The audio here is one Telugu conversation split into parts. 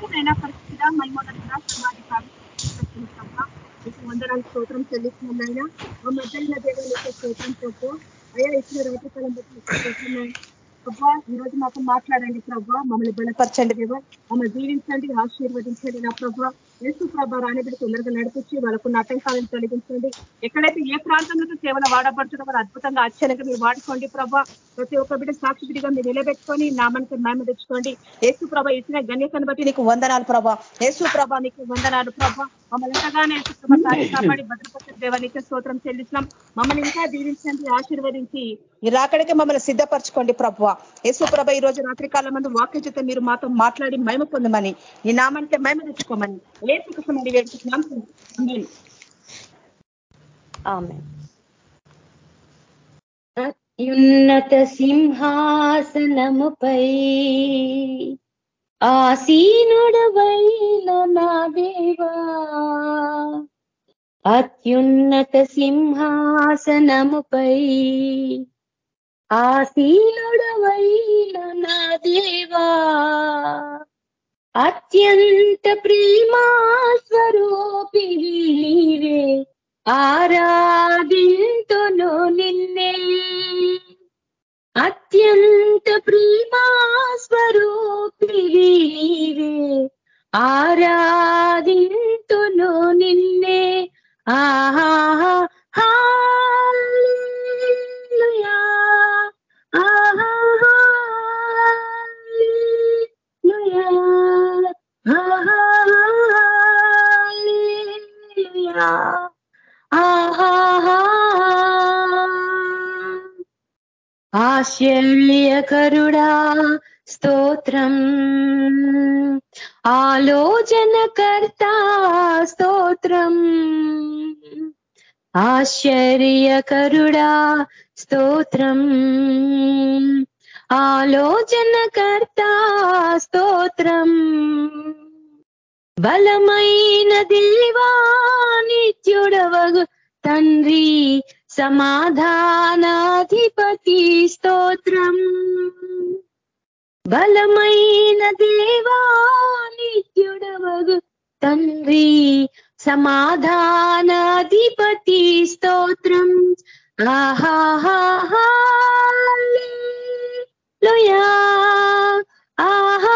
ఏదైనా పరిస్థితిగా మైమోదలుగా సమాధి మీకు వందనాలు. స్తోత్రం చెల్లిస్తున్నాయినా మా మధ్యలో యొక్క స్తోత్రం ప్రభు. అయ్యా ఇచ్చిన రాత్రి కాలం బట్టి ప్రభా ఈ రోజు మాతో మాట్లాడండి ప్రభా. మమ్మల్ని బలపరచండి దేవా. మమ్మల్ని జీవించండి ఆశీర్వదించండి నా ప్రభా. యేసు ప్రభా రానిబడి తొందరగా నడిపించి వాళ్ళకు ఆటంకాలను తొలగించండి. ఎక్కడైతే ఏ ప్రాంతంలో కేవలం వాడబడుతుందో వాళ్ళు అద్భుతంగా ఆశ్చర్యంగా మీరు వాడుకోండి ప్రభా. ప్రతి ఒక్క బిడ్డ సాక్షిడిగా మీరు నిలబెట్టుకొని నామానికి మేమ తెచ్చుకోండి. యేసు ప్రభ ఇచ్చిన గణ్యతను బట్టి నీకు వందనాలు ప్రభా. యేసు ప్రభ నీకు వందనాలు ప్రభా. మమ్మల్ని ఎంతగానే కాపాడి భద్రపరిచిన దేవానికి స్తోత్రం చెల్లిస్తున్నాం. మమ్మల్ని ఇంకా దీవించండి ఆశీర్వదించి ఈ రాకడికి మమ్మల్ని సిద్ధపరచుకోండి ప్రభు. యేసు ప్రభ ఈ రోజు రాత్రి కాలం మంది వాక్య చేత మీరు మాతో మాట్లాడి మైమ పొందమని ఈ నామంటే మైమ తెచ్చుకోమని. లేసుకుమని వేడుకుంటున్నాం అత్యున్నత సింహాసనముపై ఆసీనుడవైన నా దేవా. అత్యున్నత సింహాసనముపై ఆసీనుడవైన నా దేవా. అత్యంత ప్రేమా స్వరూపి నీవే. ఆరాధింతును నిన్నే. అత్యంత ప్రేమా స్వరూపి నీవే. ఆరాధింతును నిన్నే. ఆహా ఆశ్చర్యకరుడా స్తోత్రం. ఆలోచనకర్త స్తోత్రం. ఆశ్చర్యకరుడా స్తోత్రం. ఆలోచనకర్త స్తోత్రం. బలమైన దేవా నిత్యుడవగు తండ్రి సమాధానాధిపతి స్తోత్రం. బలమైన దేవా నిత్యుడవగు తండ్రి సమాధానాధిపతి స్తోత్రం. ఆహాహా లోయా ఆహా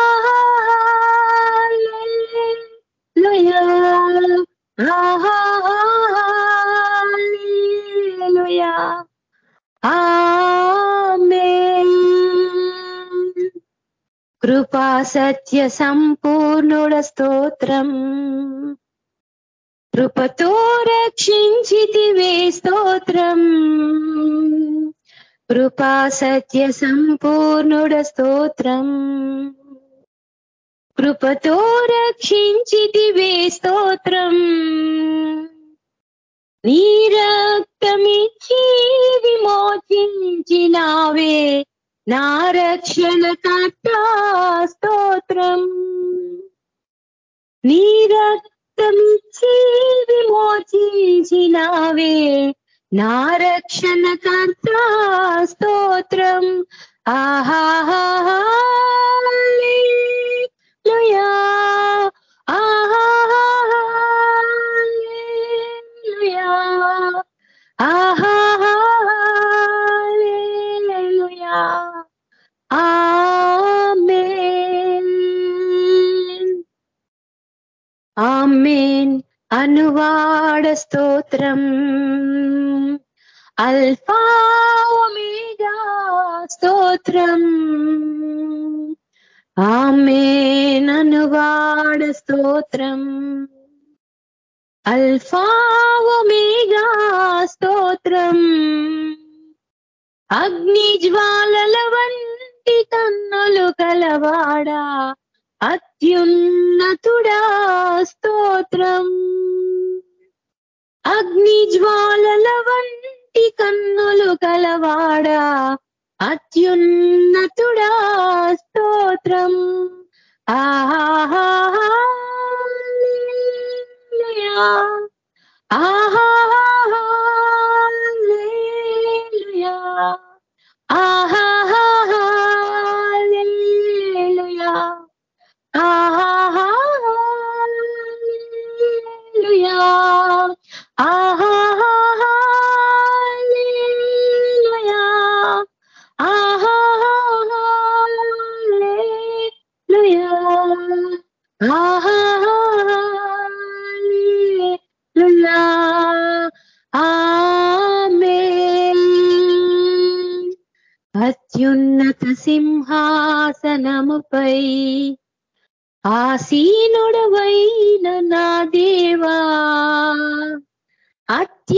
కృపా సత్య సంపూర్ణుడ స్తోత్రం. కృపతో రక్షించితివే స్తోత్రం. కృపా సత్య సంపూర్ణుడ స్తోత్రం. కృపతో రక్షించితివే స్తోత్రం. నీ రక్తమిచ్చి విమోచించినావే నా రక్షణ స్తోత్రం. నీ రక్తమిచ్చి విమోచించినావే నా రక్షణ స్తోత్రం. ఆహాహా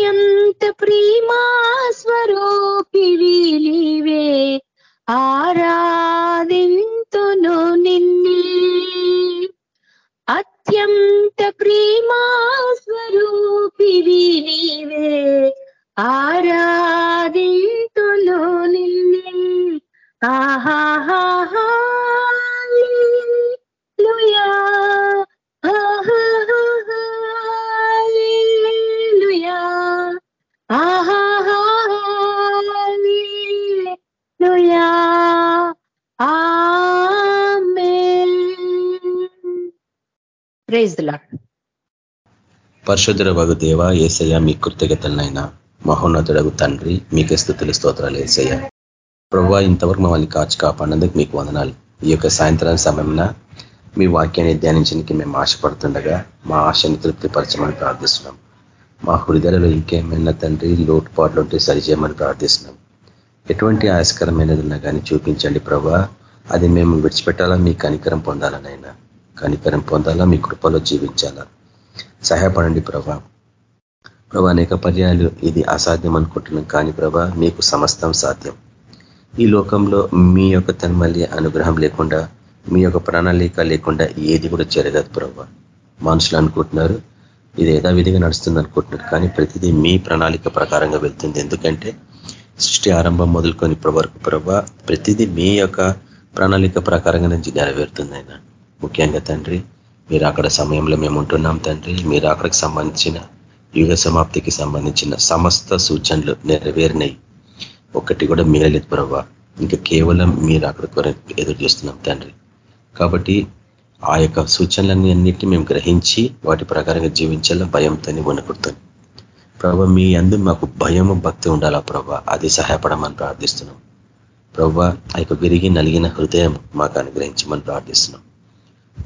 అత్యంత ప్రేమా స్వరూపివి నీవే ఆరాధింతును నిన్నే. అత్యంత ప్రేమా స్వరూపివి నీవే ఆరాధింతును నిన్నే. ఆహాహాలుయా ప్రైజ్ పరిశుద్ధుల వగు దేవ ఏసయ్య మీ కృతజ్ఞతలనైనా మహోన్నతుడగు తండ్రి మీకే స్థుతులు స్తోత్రాలు ఏసయ్య. ప్రభా ఇంతవరకు మమ్మల్ని కాచి కాపాడినందుకు మీకు వందనాలు. ఈ యొక్క సాయంత్రం సమయంలో మీ వాక్యాన్ని ధ్యానించడానికి మేము ఆశపడుతుండగా మా ఆశని తృప్తిపరచమని ప్రార్థిస్తున్నాం. మా హృదయాలలో ఇంకేమైనా తండ్రి లోటుపాట్లు ఉంటే సరిచేయమని ప్రార్థిస్తున్నాం. ఎటువంటి ఆయాస్కరమైనది ఉన్నా కానీ చూపించండి ప్రభా అది మేము విడిచిపెట్టాలా? మీ కనికరం పొందాలనైనా కనికరం పొందాలా? మీ కృపలో జీవించాలా? సహాయపడండి ప్రభా. ప్రభా అనేక పర్యాయాలు ఇది అసాధ్యం అనుకుంటున్నాం కానీ ప్రభా మీకు సమస్తం సాధ్యం. ఈ లోకంలో మీ యొక్క తన్మల్లి అనుగ్రహం లేకుండా మీ యొక్క ప్రణాళిక లేకుండా ఏది కూడా జరగదు ప్రభా. మనుషులు అనుకుంటున్నారు ఇది యథావిధిగా నడుస్తుంది అనుకుంటున్నారు కానీ ప్రతిదీ మీ ప్రణాళిక ప్రకారంగా వెళ్తుంది. ఎందుకంటే సృష్టి ఆరంభం మొదలుకొని వరకు ప్రభా ప్రతిదీ మీ యొక్క ప్రణాళిక ప్రకారంగా నుంచి నెరవేరుతుంది ఆయన ముఖ్యంగా తండ్రి మీరు అక్కడ సమయంలో మేము ఉంటున్నాం తండ్రి. మీరు అక్కడికి సంబంధించిన యుగ సమాప్తికి సంబంధించిన సమస్త సూచనలు నెరవేరినాయి ఒకటి కూడా మిగలేదు ప్రభా. ఇంకా కేవలం మీరు అక్కడ కొరకు ఎదురు చూస్తున్నాం తండ్రి. కాబట్టి ఆ యొక్క సూచనలన్నీ అన్నింటినీ మేము గ్రహించి వాటి ప్రకారంగా జీవించాలని భయంతోనే వణుకుడుతుంది ప్రభా మీ అందు మాకు భయము భక్తి ఉండాలా ప్రభా? అది సహాయపడమని ప్రార్థిస్తున్నాం. ప్రభా ఆ యొక్క విరిగి నలిగిన హృదయం మాకు అనుగ్రహించమని ప్రార్థిస్తున్నాం.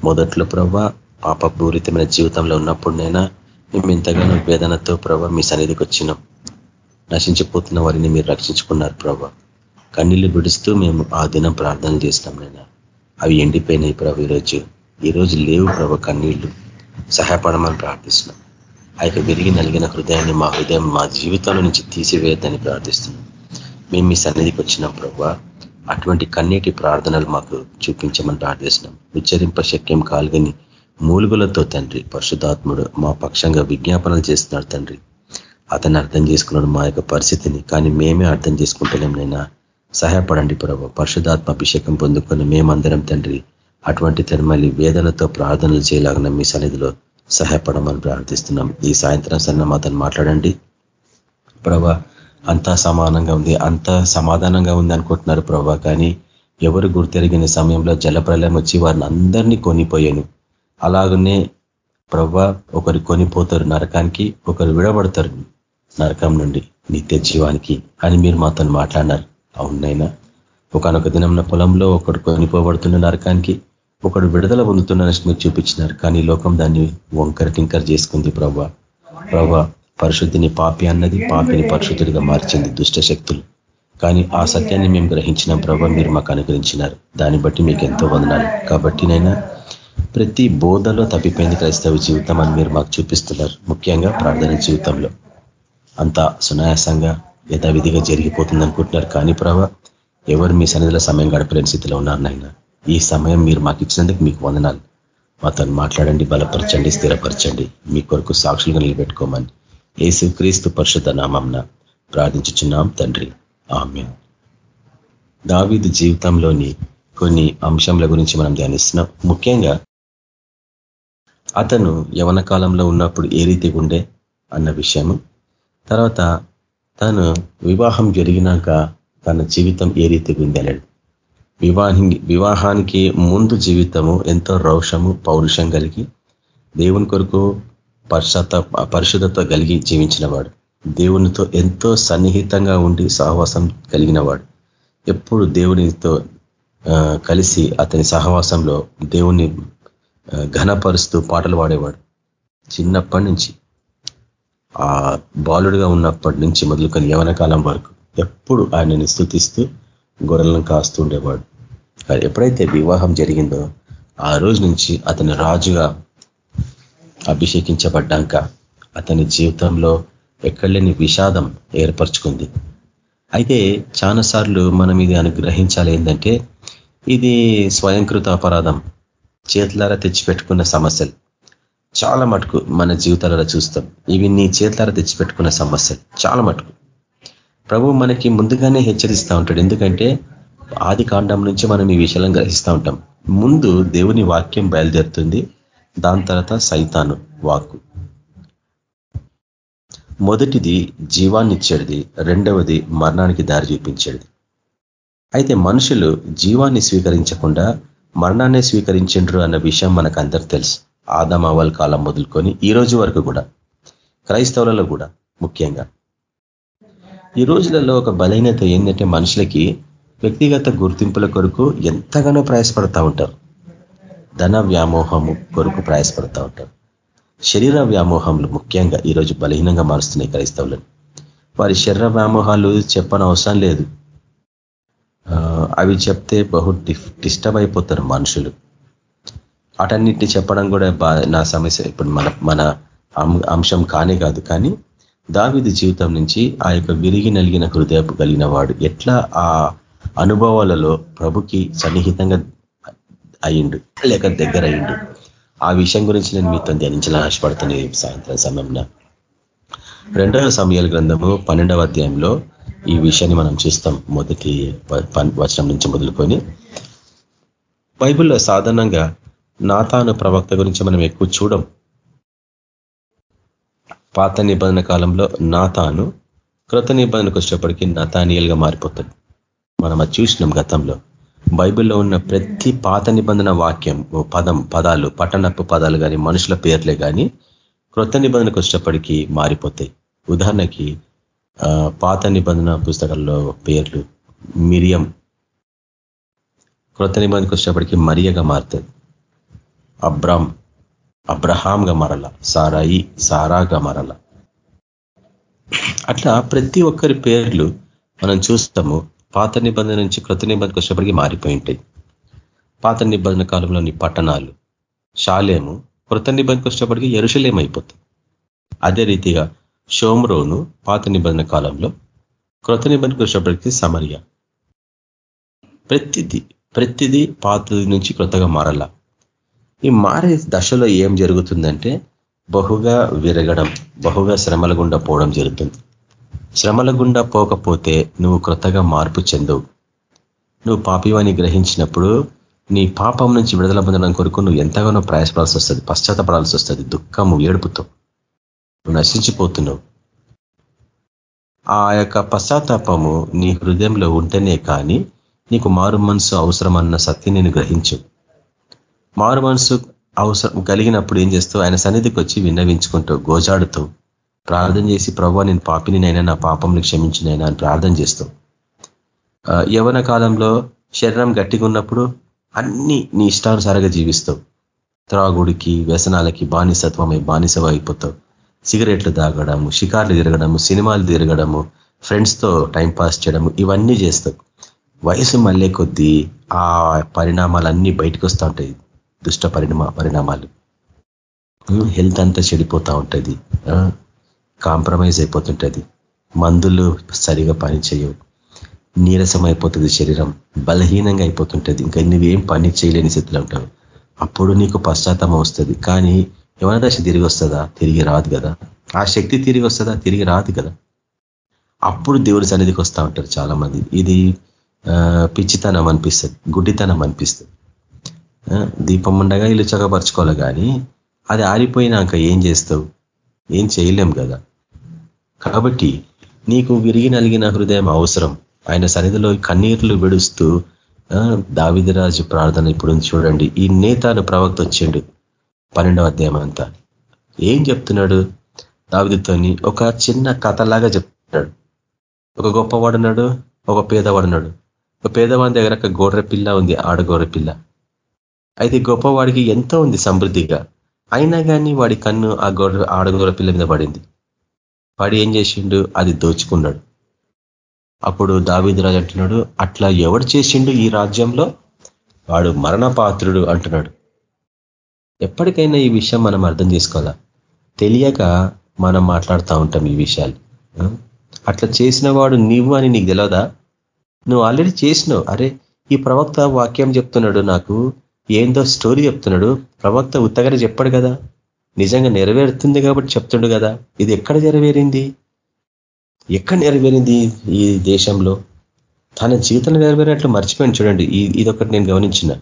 మొదట్లో ప్రభా పాపపూరితమైన జీవితంలో ఉన్నప్పుడునైనా మేము ఎంతగానో వేదనతో ప్రభా మీ సన్నిధికి వచ్చినాం. నశించిపోతున్న వారిని మీరు రక్షించుకున్నారు ప్రభా. కన్నీళ్ళు విడుస్తూ మేము ఆ దినం ప్రార్థన చేస్తాం నైనా అవి ఎండిపోయినాయి ప్రభు ఈరోజు. ఈరోజు లేవు ప్రభు కన్నీళ్ళు. సహాయపడమని ప్రార్థిస్తున్నాం. ఆ యొక్క విరిగి నలిగిన హృదయాన్ని మా హృదయం మా జీవితంలో నుంచి తీసివేయద్దని ప్రార్థిస్తున్నాం. మేము మీ సన్నిధికి వచ్చినాం ప్రభా. అటువంటి కన్నీటి ప్రార్థనలు మాకు చూపించమని ప్రార్థిస్తున్నాం. ఉచ్చరింప శక్యం కాలుగని మూలుగులతో తండ్రి పరిశుధాత్ముడు మా పక్షంగా విజ్ఞాపనలు చేస్తున్నాడు తండ్రి. అతన్ని అర్థం చేసుకున్నాడు మా యొక్క పరిస్థితిని కానీ మేమే అర్థం చేసుకుంటలేం నైనా సహాయపడండి ప్రభు పరిశుధాత్మ అభిషేకం పొందుకొని మేమందరం తండ్రి అటువంటి తిరుమలి వేదనతో ప్రార్థనలు చేయలాగిన మీ సన్నిధిలో సహాయపడమని ప్రార్థిస్తున్నాం. ఈ సాయంత్రం సన్న మాతను మాట్లాడండి. ప్రభా అంతా సమానంగా ఉంది అంత సమాధానంగా ఉంది అనుకుంటున్నారు ప్రభా. కానీ ఎవరు గుర్తెరిగిన సమయంలో జలప్రలయం వచ్చి వారిని అందరినీ కొనిపోయాను. అలాగనే ప్రభా ఒకరు కొనిపోతారు నరకానికి ఒకరు విడబడతారు నరకం నుండి నిత్య జీవానికి అని మీరు మాతో మాట్లాడినారు. అవునైనా ఒకనొక దినంన పొలంలో ఒకడు కొనిపోబడుతున్న నరకానికి ఒకడు విడుదల పొందుతున్నారని మీరు చూపించినారు. కానీ లోకం దాన్ని వంకర టింకర్ చేసుకుంది ప్రభా. ప్రభా పరిశుద్ధిని పాపి అన్నది పాపిని పరిశుద్ధుడిగా మార్చింది దుష్ట శక్తులు. కానీ ఆ సత్యాన్ని మేము గ్రహించిన ప్రభా మీరు మాకు అనుగ్రహించినారు. దాన్ని బట్టి మీకు ఎంతో వందనాలు. కాబట్టి నైనా ప్రతి బోధలో తప్పిపోయింది క్రైస్తవ జీవితం అని మీరు మాకు చూపిస్తున్నారు. ముఖ్యంగా ప్రార్థన జీవితంలో. అంతా సునాయాసంగా యథావిధిగా జరిగిపోతుంది అనుకుంటున్నారు. కానీ ప్రభా ఎవరు మీ సన్నిధిలో సమయం గడపలేని స్థితిలో ఉన్నారు నాయన ఈ సమయం మీరు మాకు ఇచ్చినందుకు మీకు వందనాలు. మాతో మాట్లాడండి బలపరచండి స్థిరపరచండి. మీ కొరకు సాక్షులుగా నిలబెట్టుకోమని. ఏసు క్రీస్తు పరిషత్ నామంన ప్రార్థించుచున్నాం తండ్రి. ఆమె దావీదు జీవితంలోని కొన్ని అంశంల గురించి మనం ధ్యానిస్తున్నాం. ముఖ్యంగా అతను యవన కాలంలో ఉన్నప్పుడు ఏ రీతిగా ఉండే అన్న విషయము. తర్వాత తను వివాహం జరిగినాక తన జీవితం ఏ రీతిగా ఉంది అన్నాడు వివాహి వివాహానికి ముందు జీవితము ఎంతో రౌషము పౌరుషం కలిగి దేవుని కొరకు పరిశుద్ధ పరిశుద్ధత కలిగి జీవించినవాడు. దేవునితో ఎంతో సన్నిహితంగా ఉండి సహవాసం కలిగినవాడు. ఎప్పుడు దేవునితో కలిసి అతని సహవాసంలో దేవుని ఘనపరుస్తూ పాటలు పాడేవాడు. చిన్నప్పటి నుంచి ఆ బాలుడిగా ఉన్నప్పటి నుంచి మొదలుకొని యవన కాలం వరకు ఎప్పుడు ఆయనని స్థుతిస్తూ గొర్రెలను కాస్తూ ఉండేవాడు. ఎప్పుడైతే వివాహం జరిగిందో ఆ రోజు నుంచి అతని రాజుగా అభిషేకించబడ్డాక అతని జీవితంలో ఎక్కడలేని విషాదం ఏర్పరచుకుంది. అయితే చాలాసార్లు మనం ఇది అనుగ్రహించాలి ఏంటంటే ఇది స్వయంకృత అపరాధం. చేతులారా తెచ్చిపెట్టుకున్న సమస్యలు. చాలా మటుకు మన జీవితాలలో చూస్తాం. ఇవి నీ చేతులారా తెచ్చిపెట్టుకున్న సమస్యలు. చాలా మటుకు. ప్రభు మనకి ముందుగానే హెచ్చరిస్తూ ఉంటాడు. ఎందుకంటే ఆది కాండం నుంచి మనం ఈ విషయాలను గ్రహిస్తూ ఉంటాం. ముందు దేవుని వాక్యం బయలుదేరుతుంది. దాని తర్వాత సైతాను వాక్కు. మొదటిది జీవాన్ని ఇచ్చేది రెండవది మరణానికి దారి చూపించేది అయితే మనుషులు జీవాన్ని స్వీకరించకుండా మరణాన్ని స్వీకరించిండ్రు అన్న విషయం మనకు తెలుసు. ఆదమావల్ కాలం మొదలుకొని ఈ రోజు వరకు కూడా క్రైస్తవులలో కూడా ముఖ్యంగా. ఈ రోజులలో ఒక బలహీనత ఏంటంటే మనుషులకి వ్యక్తిగత గుర్తింపుల కొరకు ఎంతగానో ప్రయాసపడతా ఉంటారు. ధన వ్యామోహము కొరకు ప్రయాసపడతా ఉంటారు. శరీర వ్యామోహములు ముఖ్యంగా ఈరోజు బలహీనంగా మారుస్తున్నాయి క్రైస్తవులను. వారి శరీర వ్యామోహాలు చెప్పని అవసరం లేదు. అవి చెప్తే బహు డిస్టర్బ్ అయిపోతారు మనుషులు. అటన్నిటిని చెప్పడం కూడా నా సమస్య. ఇప్పుడు మన మన అంశం కానే కాదు. కానీ దావిది జీవితం నుంచి ఆ యొక్క విరిగి నలిగిన హృదయపు కలిగిన వాడు ఎట్లా ఆ అనుభవాలలో ప్రభుకి సన్నిహితంగా అయిండు లేక దగ్గర అయిండు ఆ విషయం గురించి నేను మీతో ధ్యానించాలని ఆశపడుతున్న సాయంత్రం సమయంలో రెండవ సమయాల గ్రంథము పన్నెండవ అధ్యాయంలో ఈ విషయాన్ని మనం చూస్తాం. మొదటి వచనం నుంచి మొదలుకొని. బైబిల్లో సాధారణంగా నాతాను ప్రవక్త గురించి మనం ఎక్కువ చూడం. పాత నిబంధన కాలంలో నాతాను కృత నిబంధనకు వచ్చేప్పటికీ నతానియల్గా మారిపోతాడు మనం అది చూసినాం గతంలో. బైబిల్లో ఉన్న ప్రతి పాత నిబంధన వాక్యం పదం పదాలు పట్టణపు పదాలు కానీ మనుషుల పేర్లే కానీ క్రొత్త నిబంధనకు వచ్చేప్పటికీ మారిపోతాయి. ఉదాహరణకి పాత నిబంధన పుస్తకాల్లో పేర్లు మిరియం. క్రొత్త నిబంధనకు వచ్చేప్పటికీ మరియగా మారుతుంది అబ్రామ్ అబ్రహాంగా మరల సారాయి సారాగా మరల. అట్లా ప్రతి ఒక్కరి పేర్లు మనం చూస్తాము. పాత నిబంధన నుంచి కృత నిబంధనకు వచ్చేప్పటికీ మారిపోయి ఉంటాయి. పాత నిబంధన కాలంలోని పట్టణాలు షాలేము కృత నిబంధనకు వచ్చేప్పటికీ ఎరుషలేం అయిపోతుంది అదే రీతిగా షోమ్రోను పాత నిబంధన కాలంలో కృత నిబంధనకు వచ్చేప్పటికీ సమర్య. ప్రతిదీ ప్రతిదీ పాత నుంచి కృతగా మారల. ఈ మారే దశలో ఏం జరుగుతుందంటే బహుగా విరగడం బహుగా శ్రమల గుండా పోవడం జరుగుతుంది. శ్రమల గుండా పోకపోతే నువ్వు క్రొత్తగా మార్పు చెందవు నువ్వు పాపివాన్ని గ్రహించినప్పుడు నీ పాపం నుంచి విడుదల పొందడం కొరకు నువ్వు ఎంతగానో ప్రయాసపడాల్సి వస్తుంది పశ్చాత్తపడాల్సి వస్తుంది దుఃఖము ఏడుపుతో. నువ్వు నశించిపోతున్నావు. ఆ యొక్క పశ్చాత్తాపము నీ హృదయంలో ఉంటేనే కానీ నీకు మారు మనసు అవసరమన్న సత్యం నేను గ్రహించు. మారు మనసు అవసరం కలిగినప్పుడు ఏం చేస్తావు? ఆయన సన్నిధికి వచ్చి విన్నవించుకుంటావు గోజాడుతూ ప్రార్థన చేసి ప్రభు నేను పాపిని నైనా నా పాపంని క్షమించినైనా అని ప్రార్థన చేస్తావు యవన కాలంలో శరీరం గట్టిగా ఉన్నప్పుడు అన్ని నీ ఇష్టానుసారంగా జీవిస్తావు త్రాగుడికి వ్యసనాలకి బానిసత్వమై బానిస అయిపోతావు సిగరెట్లు తాగడము షికార్లు తిరగడము సినిమాలు తిరగడము ఫ్రెండ్స్తో టైంపాస్ చేయడము ఇవన్నీ చేస్తావు వయసు మళ్ళీ కొద్దీ ఆ పరిణామాలన్నీ బయటకు వస్తూ ఉంటాయి. దుష్ట పరిణామ పరిణామాలు. హెల్త్ అంతా చెడిపోతూ ఉంటుంది. కాంప్రమైజ్ అయిపోతుంటుంది. మందులు సరిగా పనిచేయవు. నీరసం అయిపోతుంది శరీరం. బలహీనంగా అయిపోతుంటుంది. ఇంకా నువ్వేం పని చేయలేని స్థితిలో ఉంటావు. అప్పుడు నీకు పశ్చాత్తాపం వస్తుంది. కానీ యవన దశ తిరిగి వస్తుందా? తిరిగి రాదు కదా. ఆ శక్తి తిరిగి వస్తుందా? తిరిగి రాదు కదా. అప్పుడు దేవుడి సన్నిధికి వస్తూ ఉంటారు చాలా మంది ఇది పిచ్చితనం అనిపిస్తుంది. గుడ్డితనం అనిపిస్తుంది. దీపం ఉండగా ఇల్లు చక్కపరచుకోవాలి కానీ అది ఆరిపోయినాక ఏం చేస్తావు? ఏం చేయలేం కదా. కాబట్టి నీకు విరిగి నలిగిన హృదయం అవసరం. ఆయన సన్నిధిలో కన్నీర్లు విడుస్తూ దావిదరాజు ప్రార్థన ఇప్పుడు చూడండి. ఈ నేతాను ప్రవక్త వచ్చిండు పన్నెండవ అధ్యాయం అంతా. ఏం చెప్తున్నాడు? దావిదితోని ఒక చిన్న కథలాగా చెప్తున్నాడు. ఒక గొప్పవాడున్నాడు ఒక పేదవాడున్నాడు ఒక పేదవాడి దగ్గర ఒక గోడ్ర పిల్ల ఉంది ఆడగోర పిల్ల. అయితే గొప్పవాడికి ఎంతో ఉంది సమృద్ధిగా. అయినా కానీ వాడి కన్ను ఆ గోడ ఆడగోర పిల్ల మీద పడింది. పడి ఏం చేసిండు? అది దోచుకున్నాడు. అప్పుడు దావిదరాజు అంటున్నాడు అట్లా ఎవడు చేసిండు ఈ రాజ్యంలో? వాడు మరణపాత్రుడు అంటున్నాడు. ఎప్పటికైనా ఈ విషయం మనం అర్థం చేసుకోవాలా? తెలియక మనం మాట్లాడుతూ ఉంటాం ఈ విషయాలు. అట్లా చేసిన వాడు నీవు అని నీకు తెలియదా నువ్వు ఆల్రెడీ చేసినావు. అరే ఈ ప్రవక్త వాక్యం చెప్తున్నాడు నాకు. ఏందో స్టోరీ చెప్తున్నాడు. ప్రవక్త ఉత్తగానే చెప్పాడు కదా. నిజంగా నెరవేరుతుంది కాబట్టి చెప్తుండు కదా. ఇది ఎక్కడ నెరవేరింది? ఎక్కడ నెరవేరింది ఈ దేశంలో? తన జీవితంలో నెరవేరినట్లు మర్చిపోయింది చూడండి. ఇదొకటి నేను గమనించిన.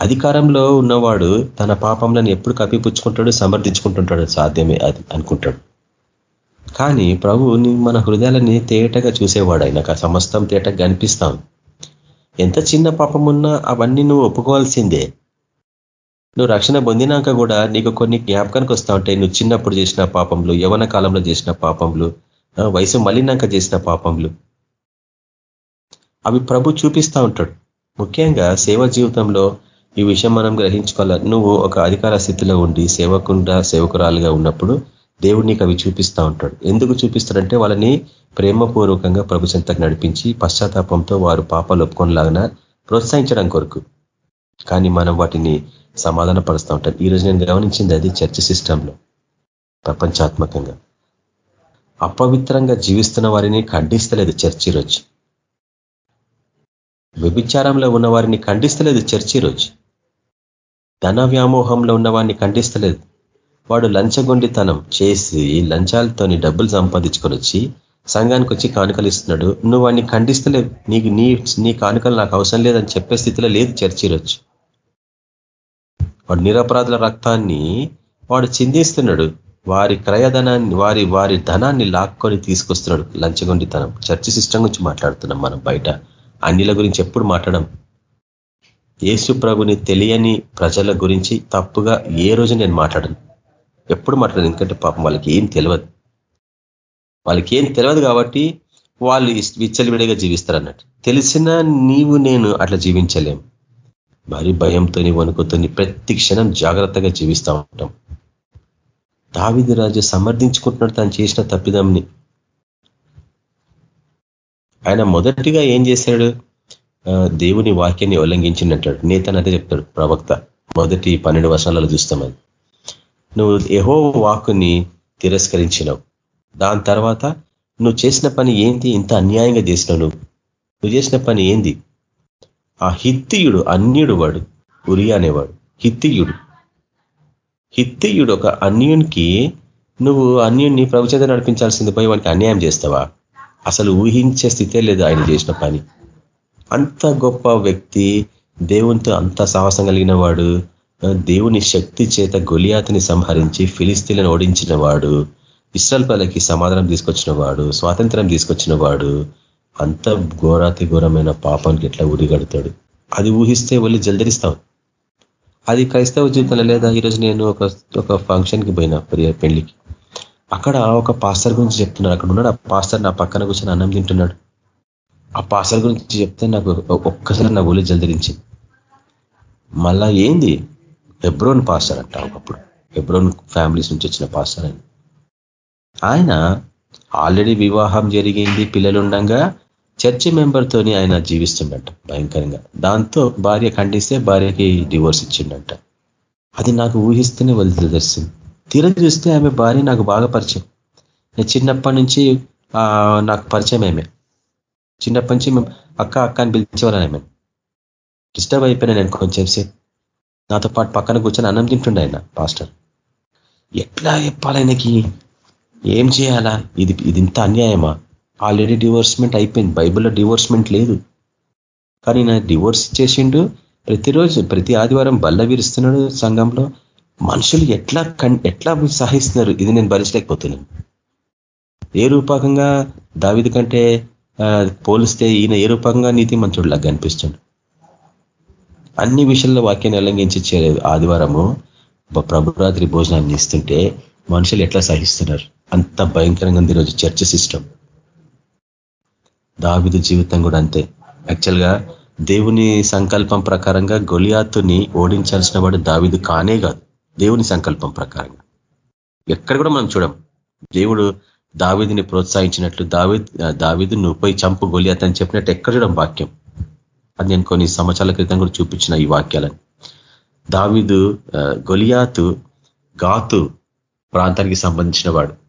అధికారంలో ఉన్నవాడు తన పాపంలను ఎప్పుడు కప్పిపుచ్చుకుంటాడు సమర్థించుకుంటుంటాడు సాధ్యమే అది అనుకుంటాడు. కానీ ప్రభు మన హృదయాలని తేటగా చూసేవాడు ఆయన. సమస్తం తేటగా కనిపిస్తాం ఎంత చిన్న పాపం ఉన్నా అవన్నీ నువ్వు ఒప్పుకోవాల్సిందే. నువ్వు రక్షణ పొందినాక కూడా నీకు కొన్ని జ్ఞాపకానికి వస్తూ ఉంటాయి. నువ్వు చిన్నప్పుడు చేసిన పాపంలు యవన కాలంలో చేసిన పాపంలు వయసు మళ్ళినాక చేసిన పాపంలు అవి ప్రభు చూపిస్తూ ఉంటాడు. ముఖ్యంగా సేవ జీవితంలో ఈ విషయం మనం గ్రహించుకోవాలి. నువ్వు ఒక అధికార స్థితిలో ఉండి సేవకుండా సేవకురాలుగా ఉన్నప్పుడు దేవుడు నీకు అవి చూపిస్తూ ఉంటాడు. ఎందుకు చూపిస్తాడంటే వాళ్ళని ప్రేమపూర్వకంగా ప్రభు చెంతకు నడిపించి పశ్చాత్తాపంతో వారు పాపాలు ఒప్పుకొనిలాగా ప్రోత్సహించడం కొరకు. కానీ మనం వాటిని సమాధాన పరుస్తూ ఉంటాం ఈ రోజు నేను గమనించింది అది చర్చ సిస్టంలో ప్రపంచాత్మకంగా. అపవిత్రంగా జీవిస్తున్న వారిని ఖండిస్తలేదు చర్చి రోజు. వ్యభిచారంలో ఉన్న వారిని ఖండిస్తలేదు చర్చి రోజు. ధన వ్యామోహంలో ఉన్న వారిని ఖండిస్తలేదు. వాడు లంచగొండితనం చేసి లంచాలతోని డబ్బులు సంపాదించుకొని వచ్చి సంఘానికి వచ్చి కానుకలు ఇస్తున్నాడు. నువ్వు వాడిని ఖండిస్తలేవు. నీకు నీ నీ కానుకలు నాకు అవసరం లేదని చెప్పే స్థితిలో లేదు చర్చి ఈరోజు వాడు నిరపరాధుల రక్తాన్ని వాడు చిందిస్తున్నాడు. వారి క్రయధనాన్ని వారి వారి ధనాన్ని లాక్కొని తీసుకొస్తున్నాడు. లంచగొండితనం. చర్చి సిస్టమ్ గురించి మాట్లాడుతున్నాం మనం బయట. అన్నిల గురించి ఎప్పుడు మాట్లాడడం? యేసు ప్రభుని తెలియని ప్రజల గురించి తప్పుగా ఏ రోజు నేను మాట్లాడను. ఎప్పుడు మాట్లాడను? ఎందుకంటే పాపం వాళ్ళకి ఏం తెలియదు వాళ్ళకి ఏం తెలియదు కాబట్టి వాళ్ళు విచ్చలివిడిగా జీవిస్తారు అన్నట్టు తెలిసిన నీవు నేను అట్లా జీవించలేం. భారీ భయంతోని వణుకుతోని ప్రతి క్షణం జాగ్రత్తగా జీవిస్తూ ఉంటాం. దావిది రాజు సమర్థించుకుంటున్నాడు తను చేసిన తప్పిదంని ఆయన మొదటిగా ఏం చేశాడు? దేవుని వాక్యాన్ని ఉల్లంఘించిందంటాడు నేతను అదే చెప్తాడు ప్రవక్త. మొదటి పన్నెండు వర్షాలలో చూస్తామని నువ్వు ఎహో వాకుని తిరస్కరించినావు. దాని తర్వాత నువ్వు చేసిన పని ఏంది ఇంత అన్యాయంగా చేసినావు నువ్వు. నువ్వు చేసిన పని ఏంది? ఆ హిత్తియుడు అన్యుడు వాడు ఉరి అనేవాడు. హిత్తియుడు. హిత్తియుడు ఒక అన్యునికి నువ్వు అన్యుడిని ప్రభుత్వ నడిపించాల్సింది పోయి వానికి అన్యాయం చేస్తావా? అసలు ఊహించే స్థితే లేదు ఆయన చేసిన పని. అంత గొప్ప వ్యక్తి దేవునితో అంత సాహసం కలిగిన వాడు దేవుని శక్తి చేత గొలియాతిని సంహరించి ఫిలిస్తీన్లను ఓడించిన వాడు ఇస్రాల్ పల్లకి సమాధానం తీసుకొచ్చిన వాడు స్వాతంత్రం తీసుకొచ్చిన వాడు అంత ఘోరాతి ఘోరమైన పాపానికి ఎట్లా ఉరిగడతాడు? అది ఊహిస్తే వెళ్ళి జల్దరిస్తావు అది క్రైస్తవ జీవితంలో లేదా ఈరోజు నేను ఒక ఒక ఫంక్షన్కి పోయినా ప్రియ పెళ్ళికి అక్కడ ఒక పాస్టర్ గురించి చెప్తున్నాడు అక్కడ ఉన్నాడు ఆ పాస్టర్ నా పక్కన కూర్చొని అన్నం తింటున్నాడు. ఆ పాస్టర్ గురించి చెప్తే నాకు ఒక్కసారి నా ఒలి జల్దరించింది. మళ్ళా ఏంది? హెబ్రోన్ పాస్టర్ అంట ఒకప్పుడు. హెబ్రోన్ ఫ్యామిలీస్ నుంచి వచ్చిన పాస్టర్ అని ఆయన ఆల్రెడీ వివాహం జరిగింది పిల్లలు ఉండగా చర్చి మెంబర్తోని ఆయన జీవిస్తుండట భయంకరంగా. దాంతో భార్య ఖండిస్తే భార్యకి డివోర్స్ ఇచ్చిండట. అది నాకు ఊహిస్తూనే వదిలి తెలిసింది తీర చూస్తే ఆమె భార్య నాకు బాగా పరిచయం. నేను చిన్నప్పటి నుంచి నాకు పరిచయం ఆమె. చిన్నప్పటి నుంచి అక్క అక్క అని పిలిచేవాళ్ళని ఆమె డిస్టర్బ్ అయిపోయినా నేను కొంచెంసేపు నాతో పాటు పక్కన కూర్చొని అన్నం తింటుండే ఆయన పాస్టర్. ఎట్లా చెప్పాలయనకి ఏం చేయాలా? ఇది ఇది ఇంత అన్యాయమా? ఆల్రెడీ డివోర్స్మెంట్ అయిపోయింది. బైబిల్లో డివోర్స్మెంట్ లేదు. కానీ నా డివోర్స్ చేసిండు ప్రతిరోజు ప్రతి ఆదివారం బల్ల విరుస్తున్నాడు సంఘంలో. మనుషులు ఎట్లా ఎట్లా సహిస్తున్నారు? ఇది నేను భరించలేకపోతున్నాను. ఏ రూపకంగా దావిది కంటే పోలిస్తే ఈయన ఏ రూపకంగా నీతి మంచుడులాగా కనిపిస్తుంది అన్ని విషయాల్లో వాక్యాన్ని ఉల్లంఘించి ఆదివారము ప్రభురాత్రి భోజనాన్ని ఇస్తుంటే మనుషులు ఎట్లా సహిస్తున్నారు? అంత భయంకరంగా ఉంది ఈరోజు చర్చ సిస్టమ్. దావిదు జీవితం కూడా అంతే. యాక్చువల్గా దేవుని సంకల్పం ప్రకారంగా గొలియాతుని ఓడించాల్సిన వాడు దావిదు కానే కాదు. దేవుని సంకల్పం ప్రకారంగా. ఎక్కడ కూడా మనం చూడం దేవుడు దావిదిని ప్రోత్సహించినట్లు దావి దావిదు నువ్వు పోయి చంపు గొలియాత్ అని చెప్పినట్టు ఎక్కడ చూడడం వాక్యం? అది నేను కొన్ని సంవత్సరాల క్రితం కూడా చూపించిన ఈ వాక్యాలను. దావిదు గొలియాతు గాతు ప్రాంతానికి సంబంధించిన వాడు.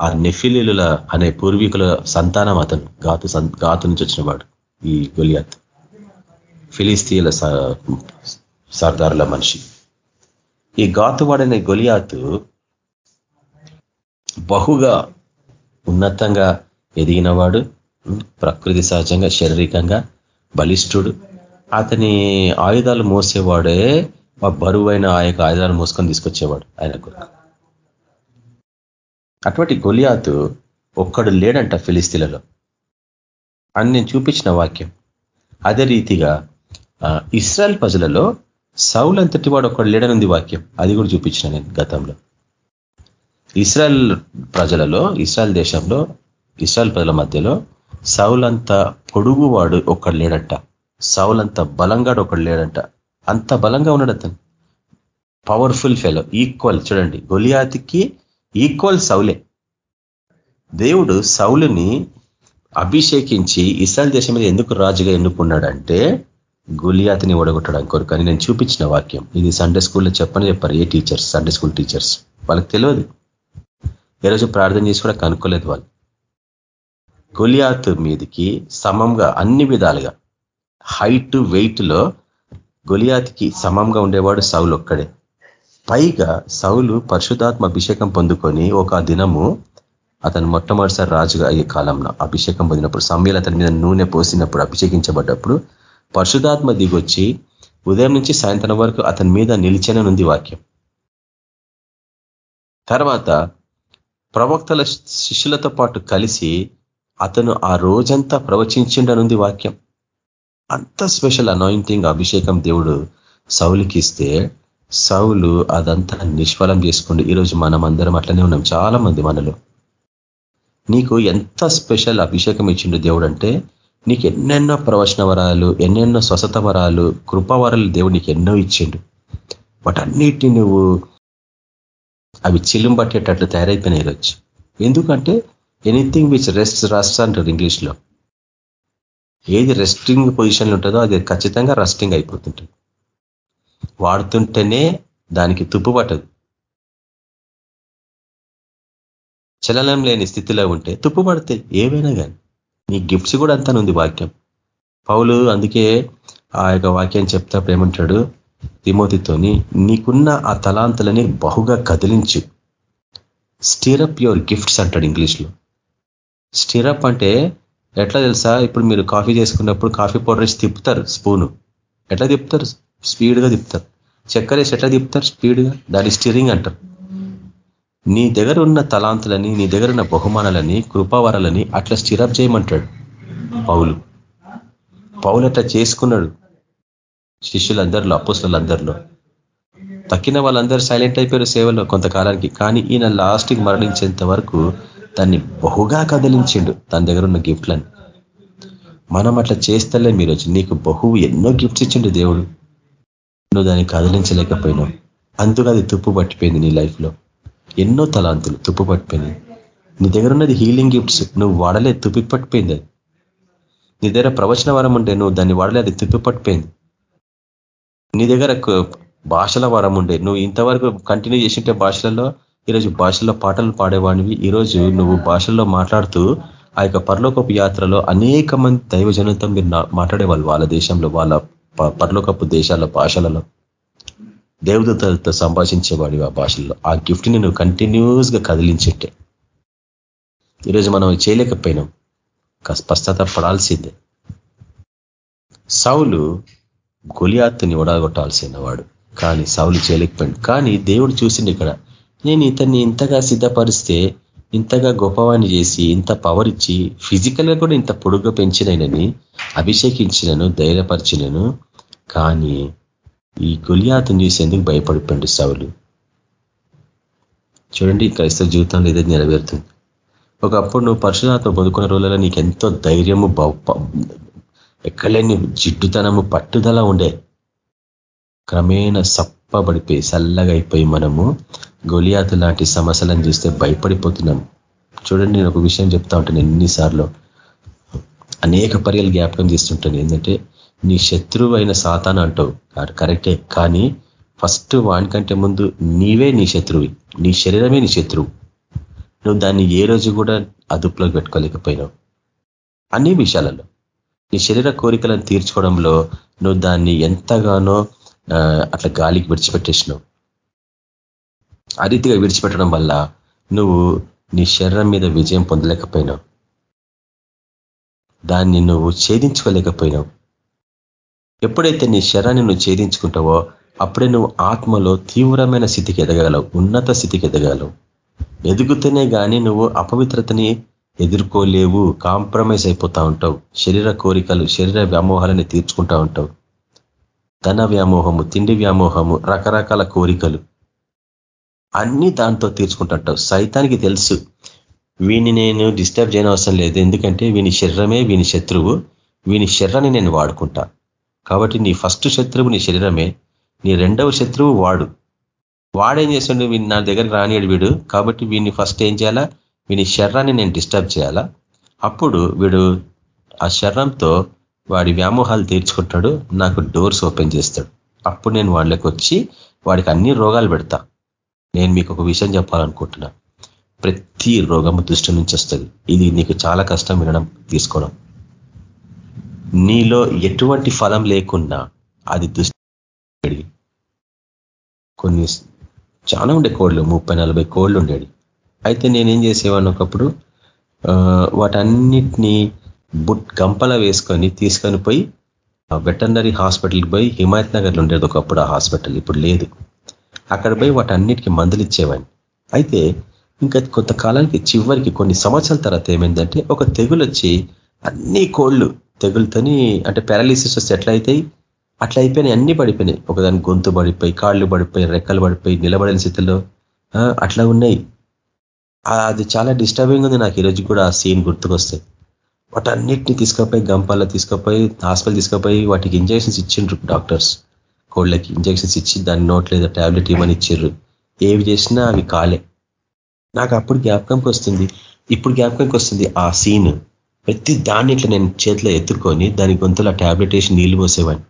ఆ నెఫిలీల అనే పూర్వీకుల సంతానం అతను గాతు గాతు నుంచి వచ్చిన వాడు ఈ గొలియాత్. ఫిలిస్తీన్ల సర్దారుల మనిషి. ఈ గాతువాడనే గొలియాతు బహుగా ఉన్నతంగా ఎదిగినవాడు ప్రకృతి సహజంగా శారీరకంగా బలిష్ఠుడు. అతని ఆయుధాలు మోసేవాడే బరువైన ఆ యొక్క ఆయుధాలు మోసుకొని తీసుకొచ్చేవాడు ఆయన కొరకు అటువంటి గొలియాతు ఒక్కడు లేడంట ఫిలిస్తీన్లలో. అని నేను చూపించిన వాక్యం. అదే రీతిగా ఇస్రాయల్ ప్రజలలో సౌల్ అంతటి వాడు ఒకడు లేడనుంది వాక్యం. అది కూడా చూపించిన నేను గతంలో. ఇస్రాయల్ ప్రజలలో ఇస్రాయల్ దేశంలో ఇస్రాయల్ ప్రజల మధ్యలో సౌల్ అంత పొడుగువాడు ఒకడు లేడంట. సౌల్ అంత బలంగాడు ఒకడు లేడంట. అంత బలంగా ఉన్నాడు అతను. పవర్ఫుల్ ఫెలో ఈక్వల్ చూడండి గొలియాతికి ఈక్వల్ సౌలే దేవుడు సౌలుని అభిషేకించి ఇస్రాయల్ దేశం మీద ఎందుకు రాజుగా ఎన్నుకున్నాడంటే గులియాతిని ఓడగొట్టడం కొరకు కానీ నేను చూపించిన వాక్యం. ఇది సండే స్కూల్లో చెప్పని చెప్పారు ఏ టీచర్స్ సండే స్కూల్ టీచర్స్ వాళ్ళకి తెలియదు. ఈరోజు రోజు ప్రార్థన చేసి కూడా కనుక్కోలేదు వాళ్ళు. గులియాత్ మీదకి సమంగా అన్ని విధాలుగా హైట్ వెయిట్లో లో సమంగా ఉండేవాడు సౌలు ఒక్కడే పైగా సౌలు పరిశుధాత్మ అభిషేకం పొందుకొని ఒక దినము అతను మొట్టమొదటిసారి రాజుగా అయ్యే కాలంలో అభిషేకం పొందినప్పుడు సమయాలు అతని మీద నూనె పోసినప్పుడు అభిషేకించబడ్డప్పుడు పరిశుధాత్మ దిగొచ్చి ఉదయం నుంచి సాయంత్రం వరకు అతని మీద నిలిచననుంది వాక్యం. తర్వాత ప్రవక్తల శిష్యులతో పాటు కలిసి అతను ఆ రోజంతా ప్రవచించిండనుంది వాక్యం. అంత స్పెషల్ అనాయింటింగ్ అభిషేకం దేవుడు సౌలికిస్తే సౌలు అదంతా నిష్ఫలం చేసుకోండి. ఈరోజు మనం అందరం అట్లనే ఉన్నాం. చాలా మంది మనలో. నీకు ఎంత స్పెషల్ అభిషేకం ఇచ్చిండు దేవుడు అంటే నీకు ఎన్నెన్నో ప్రవచన వరాలు ఎన్నెన్నో స్వసత వరాలు కృపావరాలు దేవుడు నీకు ఎన్నో ఇచ్చిండు. వాటన్నిటిని నువ్వు అవి చిల్లుం పట్టేటట్లు తయారైపోయినాయి ఈరోజు ఎందుకంటే ఎనీథింగ్ విచ్ రెస్ట్ రస్ట్ అంటారు ఇంగ్లీష్లో. ఏది రెస్టింగ్ పొజిషన్లో ఉంటుందో అది ఖచ్చితంగా రస్టింగ్ అయిపోతుంటుంది. వాడుతుంటేనే దానికి తుప్పు పట్టదు. చలనం లేని స్థితిలో ఉంటే తుప్పు పడతాయి ఏవైనా కానీ నీ గిఫ్ట్స్ కూడా అంతా ఉంది వాక్యం. పౌలు అందుకే ఆ యొక్క వాక్యం చెప్తా ప్రేమంటాడు తిమోతితోని నీకున్న ఆ తలాంతులని బహుగా కదిలించు. స్టీరప్ యువర్ గిఫ్ట్స్ అంటాడు ఇంగ్లీష్లో. స్టీరప్ అంటే ఎట్లా తెలుసా? ఇప్పుడు మీరు కాఫీ చేసుకున్నప్పుడు కాఫీ పౌడర్ వేసి తిప్పుతారు స్పూను. ఎట్లా తిప్పుతారు? స్పీడ్గా తిప్పుతారు. చక్కెర వేసి ఎట్లా తిప్పుతారు? స్పీడ్గా. దాని స్టీరింగ్ అంటారు. నీ దగ్గర ఉన్న తలాంతులని నీ దగ్గర ఉన్న బహుమానాలని కృపావరాలని అట్లా స్టిరప్ చేయమంటాడు పౌలు. పౌలు అట్లా చేసుకున్నాడు శిష్యులందరిలో అప్పుస్తులందరిలో తక్కిన వాళ్ళందరూ సైలెంట్ అయిపోయారు సేవలో కొంతకాలానికి కానీ ఈయన లాస్ట్కి మరణించేంత వరకు దాన్ని బహుగా కదిలించిండు తన దగ్గర ఉన్న గిఫ్ట్లని. మనం అట్లా చేస్తలే మీరు వచ్చి నీకు బహువు ఎన్నో గిఫ్ట్స్ ఇచ్చిండు దేవుడు. నువ్వు దాన్ని కదిలించలేకపోయినావు. అందుకు అది తుప్పు పట్టిపోయింది నీ లైఫ్లో. ఎన్నో తలాంతులు తుప్పు పట్టిపోయినాయి. నీ దగ్గర ఉన్నది హీలింగ్ గిఫ్ట్స్ నువ్వు వాడలే తుప్పి పట్టిపోయింది అది. నీ దగ్గర ప్రవచన వరం ఉండే నువ్వు దాన్ని వాడలే అది తుప్పి పట్టిపోయింది. నీ దగ్గర భాషల వరం ఉండే. నువ్వు ఇంతవరకు కంటిన్యూ చేసింటే భాషలలో ఈరోజు భాషల్లో పాటలు పాడేవాడివి. ఈరోజు నువ్వు భాషల్లో మాట్లాడుతూ ఆ యొక్క పరలోకపు యాత్రలో అనేక మంది దైవజనంతో మీరు మాట్లాడేవాళ్ళు వాళ్ళ దేశంలో వాళ్ళ పరలోకపు దేశాల భాషలలో. దేవదూతలతో సంభాషించేవాడి ఆ భాషల్లో. ఆ గిఫ్ట్ని నువ్వు కంటిన్యూస్గా కదిలించుంటే ఈరోజు మనం చేయలేకపోయినాం. పశ్చాత్తపడాల్సిందే. సౌలు గొలియాత్తుని ఓడగొట్టాల్సిన వాడు. కానీ సౌలు చేయలేకపోయాడు. కానీ దేవుడు చూసిండు ఇక్కడ నేను ఇతన్ని ఇంతగా సిద్ధపరిస్తే ఇంతగా గొప్పవాణి చేసి ఇంత పవర్ ఇచ్చి ఫిజికల్గా కూడా ఇంత పొడుగ్గా పెంచినని అభిషేకించినను ధైర్యపరిచినను. కానీ ఈ గులియాతను చేసేందుకు భయపడిపోండి సౌలు? చూడండి క్రైస్తవ జీవితంలో ఇదే నెరవేరుతుంది. ఒకప్పుడు నువ్వు పరశురాత్మ పొందుకున్న రోజులలో నీకు ఎంతో ధైర్యము ఎక్కడలేని జిడ్డుతనము పట్టుదల ఉండే. క్రమేణ సప్పబడిపోయి చల్లగా అయిపోయి మనము గొలియాతు లాంటి సమస్యలను చూస్తే భయపడిపోతున్నాం. చూడండి నేను ఒక విషయం చెప్తా ఉంటాను ఎన్నిసార్లు. అనేక పర్యాలు జ్ఞాపకం చేస్తుంటాను. ఏంటంటే నీ శత్రువు అయిన సాతాన అంటావు. కరెక్టే. కానీ ఫస్ట్ వానికంటే ముందు నీవే నీ శత్రువి. నీ శరీరమే నీ శత్రువు. నువ్వు దాన్ని ఏ రోజు కూడా అదుపులోకి పెట్టుకోలేకపోయినావు. అన్ని విషయాలలో. నీ శరీర కోరికలను తీర్చుకోవడంలో నువ్వు దాన్ని ఎంతగానో అట్లా గాలికి విడిచిపెట్టేసినావు. ఆ రీతిగా విడిచిపెట్టడం వల్ల నువ్వు నీ శరీరం మీద విజయం పొందలేకపోయినావు. దాన్ని నువ్వు ఛేదించుకోలేకపోయినావు. ఎప్పుడైతే నీ శరీరాన్ని నువ్వు ఛేదించుకుంటావో అప్పుడే నువ్వు ఆత్మలో తీవ్రమైన స్థితికి ఎదగలవు ఉన్నత స్థితికి ఎదగలవు ఎదుగుతూనే కానీ నువ్వు అపవిత్రతని ఎదుర్కోలేవు కాంప్రమైజ్ అయిపోతూ ఉంటావు. శరీర కోరికలు శరీర వ్యామోహాలని తీర్చుకుంటా ఉంటావు. ధన వ్యామోహము తిండి వ్యామోహము రకరకాల కోరికలు. అన్ని దాంతో తీర్చుకుంటుంటావు సైతానికి తెలుసు వీని నేను డిస్టర్బ్ చేయని అవసరం లేదు. ఎందుకంటే వీని శరీరమే వీని శత్రువు వీని శరీరాన్ని నేను వాడుకుంటా. కాబట్టి నీ ఫస్ట్ శత్రువు నీ శరీరమే నీ రెండవ శత్రువు వాడు. వాడేం చేస్తుండే? వీని నా దగ్గర రానియడు వీడు. కాబట్టి వీడిని ఫస్ట్ ఏం చేయాలా? వీని శరీరాన్ని నేను డిస్టర్బ్ చేయాలా? అప్పుడు వీడు ఆ శరీరంతో వాడి వ్యామోహాలు తీర్చుకుంటాడు నాకు డోర్స్ ఓపెన్ చేస్తాడు. అప్పుడు నేను వాళ్ళకి వచ్చి వాడికి అన్ని రోగాలు పెడతా. నేను మీకు ఒక విషయం చెప్పాలనుకుంటున్నా. ప్రతి రోగము దృష్టి నుంచి వస్తుంది. ఇది నీకు చాలా కష్టం వినడం తీసుకోవడం. నీలో ఎటువంటి ఫలం లేకున్నా అది దృష్టి కొన్ని చాలా ఉండే కోళ్ళు ముప్పై నలభై కోళ్ళు ఉండేది అయితే నేనేం చేసేవాడిని ఒకప్పుడు? వాటన్నిటినీ బుట్ గంపల వేసుకొని తీసుకొని పోయి వెటర్నరీ హాస్పిటల్కి పోయి హిమాయత్ నగర్లో ఉండేది ఒకప్పుడు ఆ హాస్పిటల్. ఇప్పుడు లేదు. అక్కడ పోయి వాటన్నిటికీ మందులు ఇచ్చేవాడిని. అయితే ఇంకా కొంతకాలానికి చివరికి కొన్ని సంవత్సరాల తర్వాత ఏమైందంటే ఒక తెగులు వచ్చి అన్ని కోళ్ళు తెగులతోని అంటే పారాలిసిస్ వస్తే ఎట్లా అవుతాయి అట్లా అయిపోయినాయి అన్ని పడిపోయినాయి. ఒకదాని గొంతు పడిపోయి కాళ్ళు పడిపోయి రెక్కలు పడిపోయి నిలబడిన స్థితిలో అట్లా ఉన్నాయి. అది చాలా డిస్టర్బింగ్ ఉంది నాకు. ఈరోజు కూడా ఆ సీన్ గుర్తుకొస్తాయి. వాటన్నిటిని తీసుకుపోయి గంపాల్లో తీసుకుపోయి హాస్పిటల్ తీసుకుపోయి వాటికి ఇంజక్షన్స్ ఇచ్చిండ్రు డాక్టర్స్. కోళ్ళకి ఇంజక్షన్స్ ఇచ్చి దాని నోట్లేదో ట్యాబ్లెట్ ఇవ్వని ఇచ్చిర్రు ఏవి చేసినా అవి కాలే. నాకు అప్పుడు జ్ఞాపకంకి వస్తుంది. ఇప్పుడు జ్ఞాపకంకి వస్తుంది ఆ సీన్. ప్రతి దాన్ని ఇట్లా నేను చేతిలో ఎత్తుకొని దాని గొంతులో ట్యాబ్లెట్ వేసి నీళ్ళు పోసేవాడిని.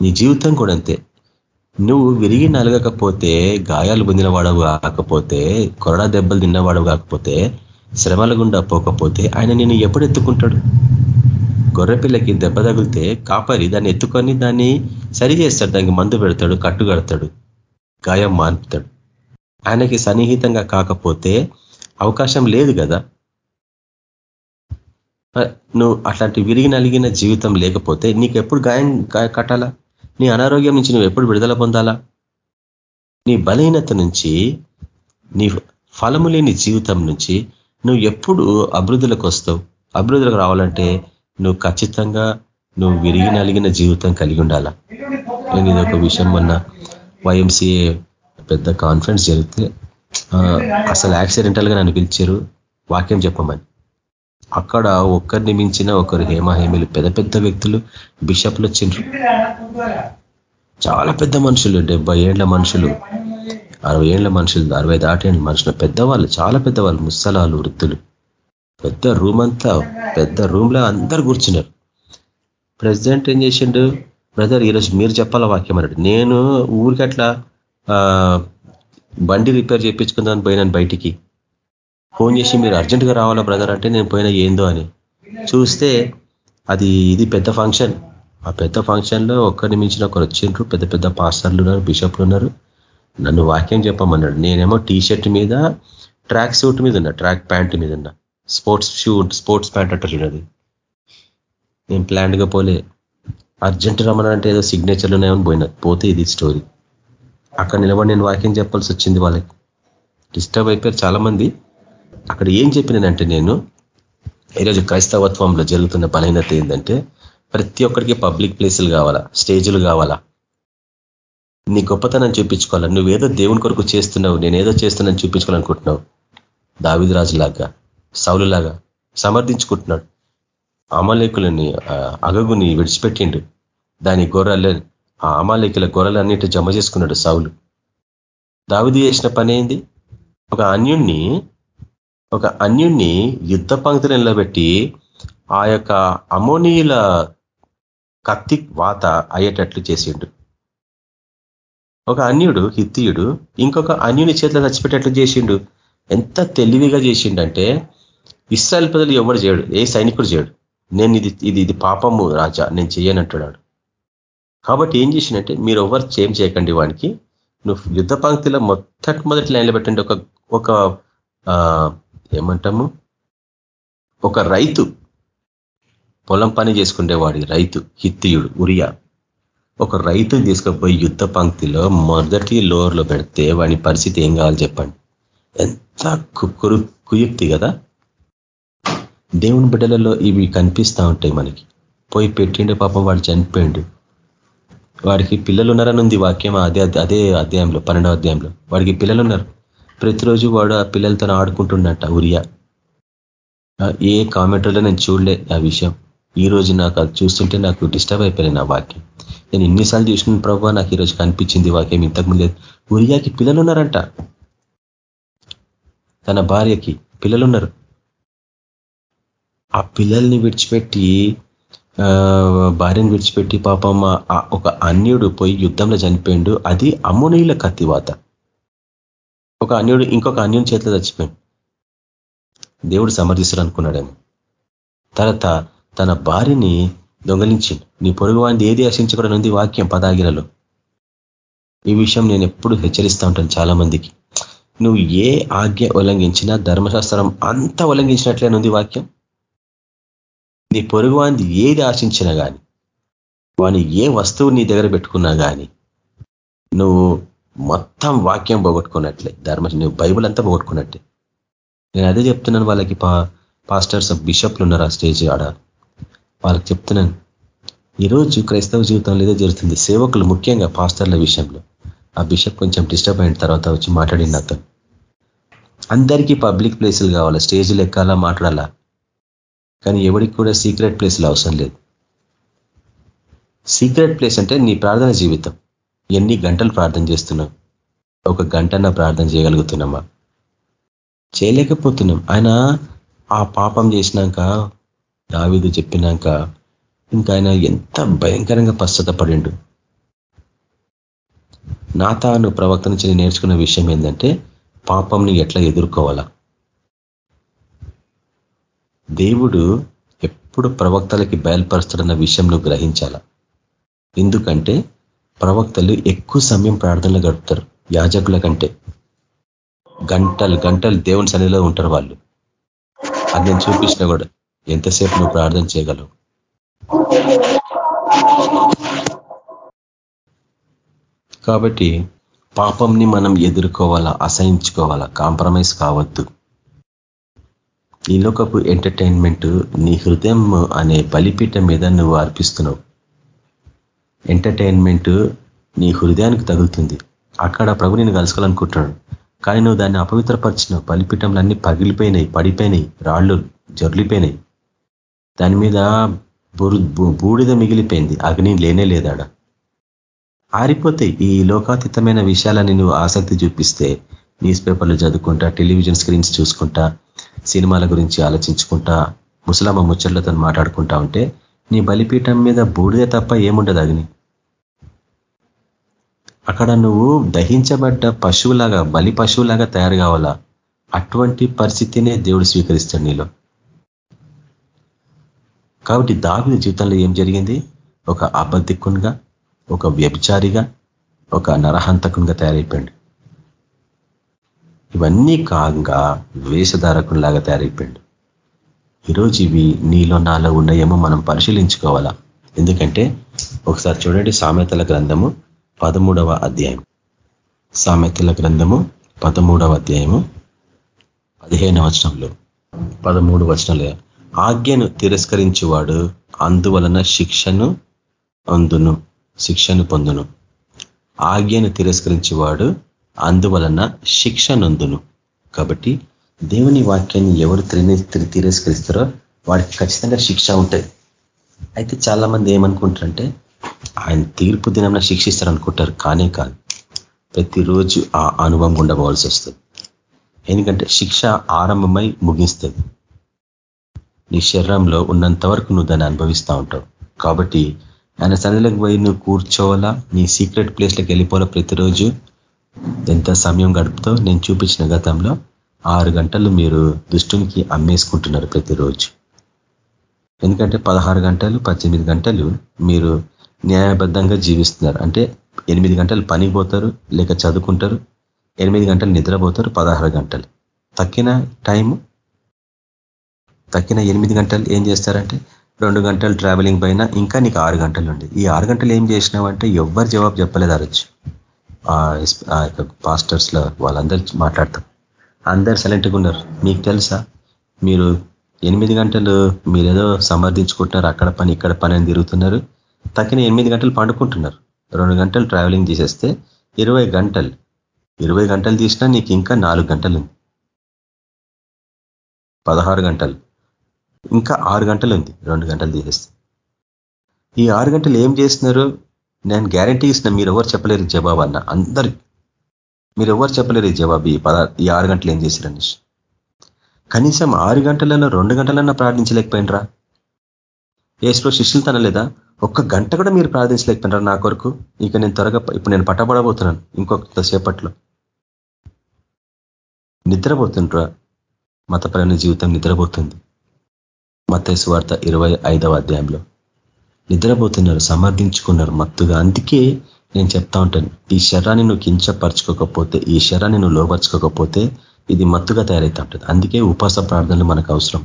నీ జీవితం కూడా అంతే. నువ్వు విరిగి నలగకపోతే గాయాలు పొందిన వాడవు కాకపోతే కొరడా దెబ్బలు తిన్నవాడవు కాకపోతే శ్రమల గుండా పోకపోతే ఆయన నేను ఎప్పుడు ఎత్తుకుంటాడు? గొర్రెపిల్లకి దెబ్బ తగిలితే కాపరి దాన్ని ఎత్తుకొని దాన్ని సరి చేస్తాడు దానికి మందు పెడతాడు కట్టు కడతాడు గాయం మాన్పుతాడు ఆయనకి సన్నిహితంగా కాకపోతే అవకాశం లేదు కదా. నువ్వు అట్లాంటి విరిగి నలిగిన జీవితం లేకపోతే నీకు ఎప్పుడు గాయం కట్టాలా? నీ అనారోగ్యం నుంచి నువ్వు ఎప్పుడు విడుదల పొందాలా? నీ బలహీనత నుంచి నీ ఫలము లేని జీవితం నుంచి నువ్వు ఎప్పుడు అభివృద్ధులకు వస్తావు? అభివృద్ధులకు రావాలంటే నువ్వు ఖచ్చితంగా నువ్వు విరిగి నలిగిన జీవితం కలిగి ఉండాలా? నేను ఇది ఒక విషయం మొన్న వైఎంసీఏ పెద్ద కాన్ఫరెన్స్ జరిగితే అసలు యాక్సిడెంటల్గా నన్ను పిలిచారు. వాక్యం చెప్పమని. అక్కడ ఒక్కరిని మించిన ఒకరు హేమహేమిలు పెద్ద పెద్ద వ్యక్తులు బిషప్లు వచ్చిండ్రు. చాలా పెద్ద మనుషులు డెబ్బై ఏళ్ళ మనుషులు అరవై ఏళ్ళ మనుషులు అరవై దాటేండ్ల మనుషులు పెద్దవాళ్ళు చాలా పెద్దవాళ్ళు ముసలాలు వృద్ధులు. పెద్ద రూమ్ అంతా పెద్ద రూమ్లో అందరు కూర్చున్నారు. ప్రెసిడెంట్ ఏం చేసిండు? బ్రదర్ ఈరోజు మీరు చెప్పాల వాక్యం అన్నాడు. నేను ఊరికట్లా బండి రిపేర్ చేయించుకుందామని పోయినాను బయటికి. ఫోన్ చేసి మీరు అర్జెంటుగా రావాలా బ్రదర్ అంటే నేను పోయినా ఏందో అని. చూస్తే అది ఇది పెద్ద ఫంక్షన్ ఆ పెద్ద ఫంక్షన్లో ఒక్కరిని మించిన ఒకరు వచ్చిండ్రు పెద్ద పెద్ద పాస్టర్లు ఉన్నారు బిషప్లు ఉన్నారు. నన్ను వాక్యం చెప్పమన్నాడు. నేనేమో టీ షర్ట్ మీద ట్రాక్ సూట్ మీద ఉన్నా ట్రాక్ ప్యాంట్ మీద ఉన్నా. స్పోర్ట్స్ షూ స్పోర్ట్స్ ప్యాంట్ అంటారు నేను ప్లాన్డ్గా పోలే. అర్జెంట్ రమ్మనంటే ఏదో సిగ్నేచర్లు ఉన్నాయని పోయినా. పోతే ఇది స్టోరీ అక్కడ నిలబడి నేను వాక్యం చెప్పాల్సి వచ్చింది వాళ్ళకి. డిస్టర్బ్ అయిపోయారు చాలామంది. అక్కడ ఏం చెప్పినానంటే నేను ఈరోజు క్రైస్తవత్వంలో జరుగుతున్న బలహీనత ఏంటంటే ప్రతి ఒక్కరికి పబ్లిక్ ప్లేసులు కావాలా స్టేజులు కావాలా. నీ గొప్పతనం చూపించుకోవాలా. నువ్వేదో దేవుని కొరకు చేస్తున్నావు నేనేదో చేస్తున్నాను చూపించుకోవాలనుకుంటున్నావు. దావిదిరాజులాగా. సౌలులాగా సమర్థించుకుంటున్నాడు. అమలేకులని అగగుని విడిచిపెట్టిండు. దాని గొర్రెలు ఆ అమాలేకుల గొర్రెలన్నిటి జమ చేసుకున్నాడు సౌలు. దావిది చేసిన పని ఏంది? ఒక అన్యుణ్ణి ఒక అన్యుణ్ణి యుద్ధ పంక్తులు నిలబెట్టి ఆ యొక్క అమోనీయుల కత్తి వాత అయ్యేటట్లు చేసిండు. ఒక అన్యుడు హిత్తియుడు ఇంకొక అన్యుని చేతిలో చచ్చిపెట్టేట్లు చేసిండు. ఎంత తెలివిగా చేసిండంటే ఇస్రాయల్ ప్రజలు ఎవడు చేయడు ఏ సైనికుడు చేయడు. నేను ఇది ఇది ఇది పాపము రాజా నేను చేయనంటున్నాడు కాబట్టి ఏం చేసిండంటే మీరు ఎవరు చేం చేయకండి వానికి. నువ్వు యుద్ధ పంక్తిలో మొట్టమొదటి లైన్లో పెట్టండి. ఒక ఒక ఏమంటాము? ఒక రైతు పొలం పని చేసుకునేవాడి రైతు హిత్తియుడు ఉరియా. ఒక రైతుని తీసుకుపోయి యుద్ధ పంక్తిలో మొదటి లోర్లో పెడితే వాడి పరిస్థితి ఏం కావాలి చెప్పండి. ఎంత కురు కుయుక్తి కదా. దేవుని బిడ్డలలో ఇవి కనిపిస్తూ ఉంటాయి మనకి. పోయి పెట్టిండు పాపం వాడు చనిపోయిండు. వాడికి పిల్లలు ఉన్నారని ఉంది వాక్యం అదే అదే అధ్యాయంలో పన్నెండవ అధ్యాయంలో. వాడికి పిల్లలు ఉన్నారు. ప్రతిరోజు వాడు ఆ పిల్లలతో ఆడుకుంటుండట ఉరియా ఏ కామెంటర్లో నేను చూడలే ఆ విషయం. ఈ రోజు నాకు అది చూస్తుంటే నాకు డిస్టర్బ్ అయిపోయింది ఆ వాక్యం. నేను ఎన్నిసార్లు చూసిన ప్రభావ నాకు ఈరోజు కనిపించింది వాక్యం ఇంతకుముందే ఉరియాకి పిల్లలు ఉన్నారంట. తన భార్యకి పిల్లలున్నారు ఆ పిల్లల్ని విడిచిపెట్టి భార్యను విడిచిపెట్టి పాపం ఒక అన్యుడు పోయి యుద్ధంలో చనిపోయిండు. అది అమ్మునీయుల కత్తివాత. ఒక అన్యుడు ఇంకొక అన్యుని చేతిలో చచ్చిపోయింది దేవుడు సమర్థిస్తారు అనుకున్నాడేమో తర్వాత తన భార్యని దొంగలించింది నీ పొరుగు వాడిని ఏది ఆశించకూడని ఉంది వాక్యం పదాగిరలో. ఈ విషయం నేను ఎప్పుడు హెచ్చరిస్తూ ఉంటాను చాలా మందికి నువ్వు ఏ ఆజ్ఞ ఉల్లంఘించినా ధర్మశాస్త్రం అంతా ఉల్లంఘించినట్లేనుంది వాక్యం? నీ పొరుగు వాంది ఏది ఆశించినా కానీ వాని ఏ వస్తువు నీ దగ్గర పెట్టుకున్నా కానీ నువ్వు మొత్తం వాక్యం పోగొట్టుకున్నట్లే. ధర్మ నువ్వు బైబుల్ అంతా పోగొట్టుకున్నట్టే. నేను అదే చెప్తున్నాను వాళ్ళకి పాస్టర్స్ బిషప్లు ఉన్నారు ఆ స్టేజ్ ఆడ? వాళ్ళకి చెప్తున్నాను. ఈరోజు క్రైస్తవ జీవితంలో ఏదో జరుగుతుంది. సేవకులు ముఖ్యంగా పాస్టర్ల విషయంలో. ఆ బిషప్ కొంచెం డిస్టర్బ్ అయిన తర్వాత వచ్చి మాట్లాడిన అతను. అందరికీ పబ్లిక్ ప్లేసులు కావాలా? స్టేజ్లు ఎక్కాలా? మాట్లాడాలా? కానీ ఎవరికి కూడా సీక్రెట్ ప్లేస్లు అవసరం లేదు. సీక్రెట్ ప్లేస్ అంటే నీ ప్రార్థన జీవితం. ఎన్ని గంటలు ప్రార్థన చేస్తున్నావు? ఒక గంటన్న ప్రార్థన చేయగలుగుతున్నామా? చేయలేకపోతున్నాం. ఆయన ఆ పాపం చేసినాక దావిదు చెప్పినాక ఇంకా ఆయన ఎంత భయంకరంగా పశ్చాత్తపడిండు. నా తాను ప్రవక్త నుంచి నేర్చుకున్న విషయం ఏంటంటే పాపంని ఎట్లా ఎదుర్కోవాలా? దేవుడు ఎప్పుడు ప్రవక్తలకి బయలుపరుస్తాడన్న విషయం నువ్వు గ్రహించాల? ఎందుకంటే ప్రవక్తలు ఎక్కువ సమయం ప్రార్థనలు గడుపుతారు యాజకుల కంటే. గంటలు గంటలు దేవుని సన్నిధిలో ఉంటారు వాళ్ళు. అది నేను చూపించిన కూడా. ఎంతసేపు నువ్వు ప్రార్థన చేయగలవు? కాబట్టి పాపంని మనం ఎదుర్కోవాలా అసహించుకోవాలా? కాంప్రమైజ్ కావద్దు. ఈ లోకపు ఎంటర్టైన్మెంట్ నీ హృదయం అనే బలిపీఠం మీద నువ్వు అర్పిస్తున్నావు. ఎంటర్టైన్మెంట్ నీ హృదయానికి తగులుతుంది. అక్కడ ప్రభు నేను కలుసుకోవాలనుకుంటున్నాడు కానీ నువ్వు దాన్ని అపవిత్రపరిచినావు. బలిపీఠంలన్నీ పగిలిపోయినాయి పడిపోయినాయి రాళ్ళు జొర్లిపోయినాయి దాని మీద బూడిద మిగిలిపోయింది. అగ్ని లేనే లేదాడ. ఆరిపోతాయి ఈ లోకాతీతమైన విషయాలని నువ్వు ఆసక్తి చూపిస్తే న్యూస్ పేపర్లు చదువుకుంటా టెలివిజన్ స్క్రీన్స్ చూసుకుంటా సినిమాల గురించి ఆలోచించుకుంటా ముసలమ్మ ముచ్చట్లతో మాట్లాడుకుంటా ఉంటే నీ బలిపీఠం మీద బూడిదే తప్ప ఏముండదు అగ్ని. అక్కడ నువ్వు దహించబడ్డ పశువులాగా బలి పశువులాగా తయారు కావాలా? అటువంటి పరిస్థితినే దేవుడు స్వీకరిస్తాడు నీలో. కాబట్టి దావిని జీవితంలో ఏం జరిగింది? ఒక అబద్ధికునిగా ఒక వ్యభిచారిగా ఒక నరహంతకునిగా తయారైపోయాడు. ఇవన్నీ కాగా వేషధారకునిలాగా తయారైపోయాడు. ఈరోజు ఇవి నీలో నాలో ఉన్నాయేమో మనం పరిశీలించుకోవాలా? ఎందుకంటే ఒకసారి చూడండి సామెతల గ్రంథము పదమూడవ అధ్యాయం. సామెతల గ్రంథము పదమూడవ అధ్యాయము పదిహేను వచనంలో. పదమూడు వచనంలో. ఆజ్ఞను తిరస్కరించేవాడు అందువలన శిక్షను అందును శిక్షను పొందును. ఆజ్ఞను తిరస్కరించేవాడు అందువలన శిక్ష నందును. కాబట్టి దేవుని వాక్యాన్ని ఎవరు తిరస్కరిస్తారో వాడికి ఖచ్చితంగా శిక్ష ఉంటుంది. అయితే చాలా మంది ఏమనుకుంటారంటే ఆయన తీర్పు దినంలో శిక్షిస్తారు అనుకుంటారు కానే కాదు. ప్రతిరోజు ఆ అనుభవం ఉండబోవాల్సి వస్తుంది. ఎందుకంటే శిక్ష ఆరంభమై ముగిస్తుంది. నీ శరీరంలో ఉన్నంత వరకు నువ్వు దాన్ని అనుభవిస్తూ ఉంటావు. కాబట్టి ఆయన సన్నిలకు పోయి నువ్వు కూర్చోవాలా? నీ సీక్రెట్ ప్లేస్లోకి వెళ్ళిపోవాలా ప్రతిరోజు? ఎంత సమయం గడుపుతో నేను చూపించిన గతంలో ఆరు గంటలు మీరు దుష్టునికి అమ్మేసుకుంటున్నారు ప్రతిరోజు. ఎందుకంటే పదహారు గంటలు పద్దెనిమిది గంటలు మీరు న్యాయబద్ధంగా జీవిస్తున్నారు. అంటే ఎనిమిది గంటలు పనికి పోతారు లేక చదువుకుంటారు ఎనిమిది గంటలు నిద్రపోతారు పదహారు గంటలు. తక్కిన టైము తక్కిన ఎనిమిది గంటలు ఏం చేస్తారంటే రెండు గంటలు ట్రావెలింగ్ పైన ఇంకా నీకు ఆరు గంటలు ఉండేది ఈ ఆరు గంటలు ఏం చేసినావంటే ఎవ్వరు జవాబు చెప్పలేదు అరచు ఆ యొక్క పాస్టర్స్లో వాళ్ళందరూ మాట్లాడతాం. అందరు సైలెంట్గా ఉన్నారు. మీకు తెలుసా? మీరు ఎనిమిది గంటలు మీరేదో సమర్థించుకుంటున్నారు అక్కడ పని ఇక్కడ పని అని తిరుగుతున్నారు. తక్కిన ఎనిమిది గంటలు పండుకుంటున్నారు. రెండు గంటలు ట్రావెలింగ్ చేసేస్తే ఇరవై గంటలు. ఇరవై గంటలు తీసినా నీకు ఇంకా నాలుగు గంటలు ఉంది. పదహారు గంటలు. ఇంకా ఆరు గంటలు ఉంది. రెండు గంటలు తీసేస్తే. ఈ ఆరు గంటలు ఏం చేస్తున్నారు? నేను గ్యారంటీ ఇస్తున్నా మీరు ఎవరు చెప్పలేరు జవాబు అన్న. అందరు మీరు ఎవరు చెప్పలేరు ఈ జవాబు ఈ పద ఈ ఆరు గంటలు ఏం చేశారని కనీసం ఆరు గంటలలో రెండు గంటలన్నా ప్రార్థించలేకపోయినరా? ఏసులో శిష్యులు తనలేదా? ఒక్క గంట కూడా మీరు ప్రార్థించలేకపోయినరా నా కొరకు? ఇక నేను త్వరగా ఇప్పుడు నేను పట్టబడబోతున్నాను ఇంకొక సేపట్లో. నిద్రపోతుండ్రా? మతపరమైన జీవితం నిద్రపోతుంది. మత వార్త ఇరవై ఐదవ అధ్యాయంలో. నిద్రపోతున్నారు సమర్థించుకున్నారు మత్తుగా. అందుకే నేను చెప్తా ఉంటాను ఈ శరాన్ని నువ్వు కించపరచుకోకపోతే ఈ శరాన్ని నువ్వు లోపరచుకోకపోతే ఇది మత్తుగా తయారైతే ఉంటుంది. అందుకే ఉపాస ప్రార్థనలు మనకు అవసరం.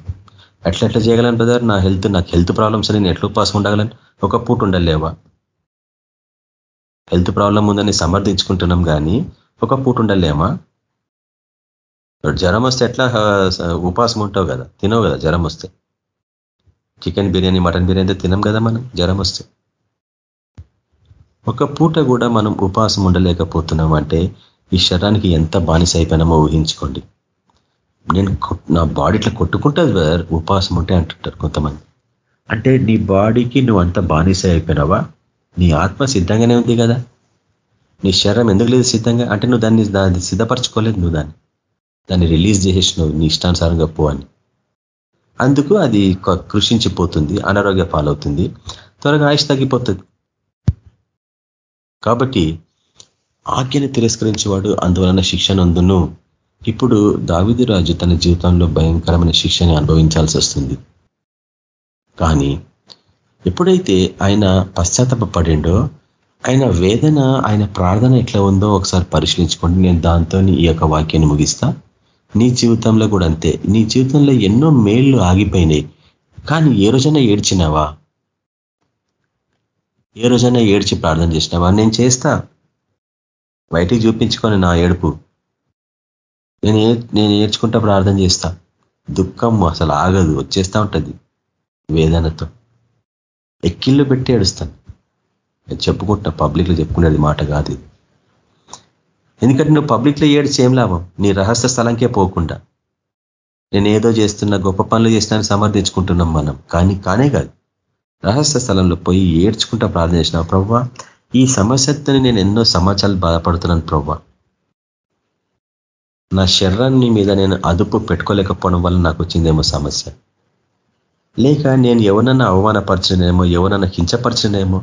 ఎట్లా ఎట్లా చేయగలను బ్రదర్? నా హెల్త్ నాకు హెల్త్ ప్రాబ్లమ్స్ నేను ఎట్లా ఉపాసం ఉండగలను? ఒక పూట ఉండలేవా? హెల్త్ ప్రాబ్లం ఉందని సమర్థించుకుంటున్నాం కానీ ఒక పూట ఉండలేమా? జ్వరం వస్తే ఎట్లా ఉపాసం ఉంటావు కదా తినవు కదా జ్వరం వస్తే. చికెన్ బిర్యానీ మటన్ బిర్యానీ తినం కదా మనం? జ్వరం వస్తే. ఒక పూట కూడా మనం ఉపవాసం ఉండలేకపోతున్నాం అంటే ఈ శరీరానికి ఎంత బానిస అయిపోయినామో ఊహించుకోండి. నేను నా బాడీ ఇట్లా కొట్టుకుంటుంది బ్రదర్ ఉపవాసం ఉంటే అంటుంటారు కొంతమంది. అంటే నీ బాడీకి నువ్వు అంత బానిస అయిపోయినావా? నీ ఆత్మ సిద్ధంగానే ఉంది కదా? నీ శరీరం ఎందుకు లేదు సిద్ధంగా? అంటే నువ్వు దాన్ని దాన్ని సిద్ధపరచుకోలేదు నువ్వు దాన్ని. దాన్ని రిలీజ్ చేసేసినావు నీ ఇష్టానుసారంగా పో అని. అందుకు అది కృషించిపోతుంది అనారోగ్య పాలవుతుంది త్వరగా ఆయుష్ తగ్గిపోతుంది. కాబట్టి ఆజ్ఞను తిరస్కరించేవాడు అందువలన శిక్షణందును ఇప్పుడు దావిది రాజు తన జీవితంలో భయంకరమైన శిక్షని అనుభవించాల్సి వస్తుంది. కానీ ఎప్పుడైతే ఆయన పశ్చాత్తపడిండో ఆయన వేదన ఆయన ప్రార్థన ఎట్లా ఉందో ఒకసారి పరిశీలించుకోండి. నేను దాంతో ఈ యొక్క వాక్యాన్ని ముగిస్తా. నీ జీవితంలో కూడా అంతే. నీ జీవితంలో ఎన్నో మేళ్ళు ఆగిపోయినాయి. కానీ ఏ రోజైనా ఏడ్చినావా? ఏ రోజైనా ఏడ్చి ప్రార్థన చేసినావా? నేను చేస్తా. బయటికి చూపించుకొని నా ఏడుపు. నేను నేను ఏడ్చుకుంటా ప్రార్థన చేస్తా. దుఃఖం అసలు ఆగదు. వచ్చేస్తూ ఉంటుంది వేదనతో. ఎక్కిళ్ళు పెట్టి ఏడుస్తాను. నేను చెప్పుకుంటా పబ్లిక్లో చెప్పుకునేది మాట కాదు ఎందుకంటే నువ్వు పబ్లిక్లో ఏడ్చి ఏం లాభం. నీ రహస్య స్థలంకే పోకుండా. నేను ఏదో చేస్తున్న గొప్ప పనులు చేసినా సమర్థించుకుంటున్నాం మనం. కానీ కానే కాదు. రహస్య స్థలంలో పోయి ఏడ్చుకుంటా ప్రార్థన చేసిన ప్రవ్వా. ఈ సమస్యతో నేను ఎన్నో సమాచారాలు బాధపడుతున్నాను ప్రవ్వా. నా శరీరాన్ని మీద నేను అదుపు పెట్టుకోలేకపోవడం వల్ల నాకు వచ్చిందేమో సమస్య. లేక నేను ఎవరన్నా అవమానపరచనేమో ఎవరన్నా కించపరచనేమో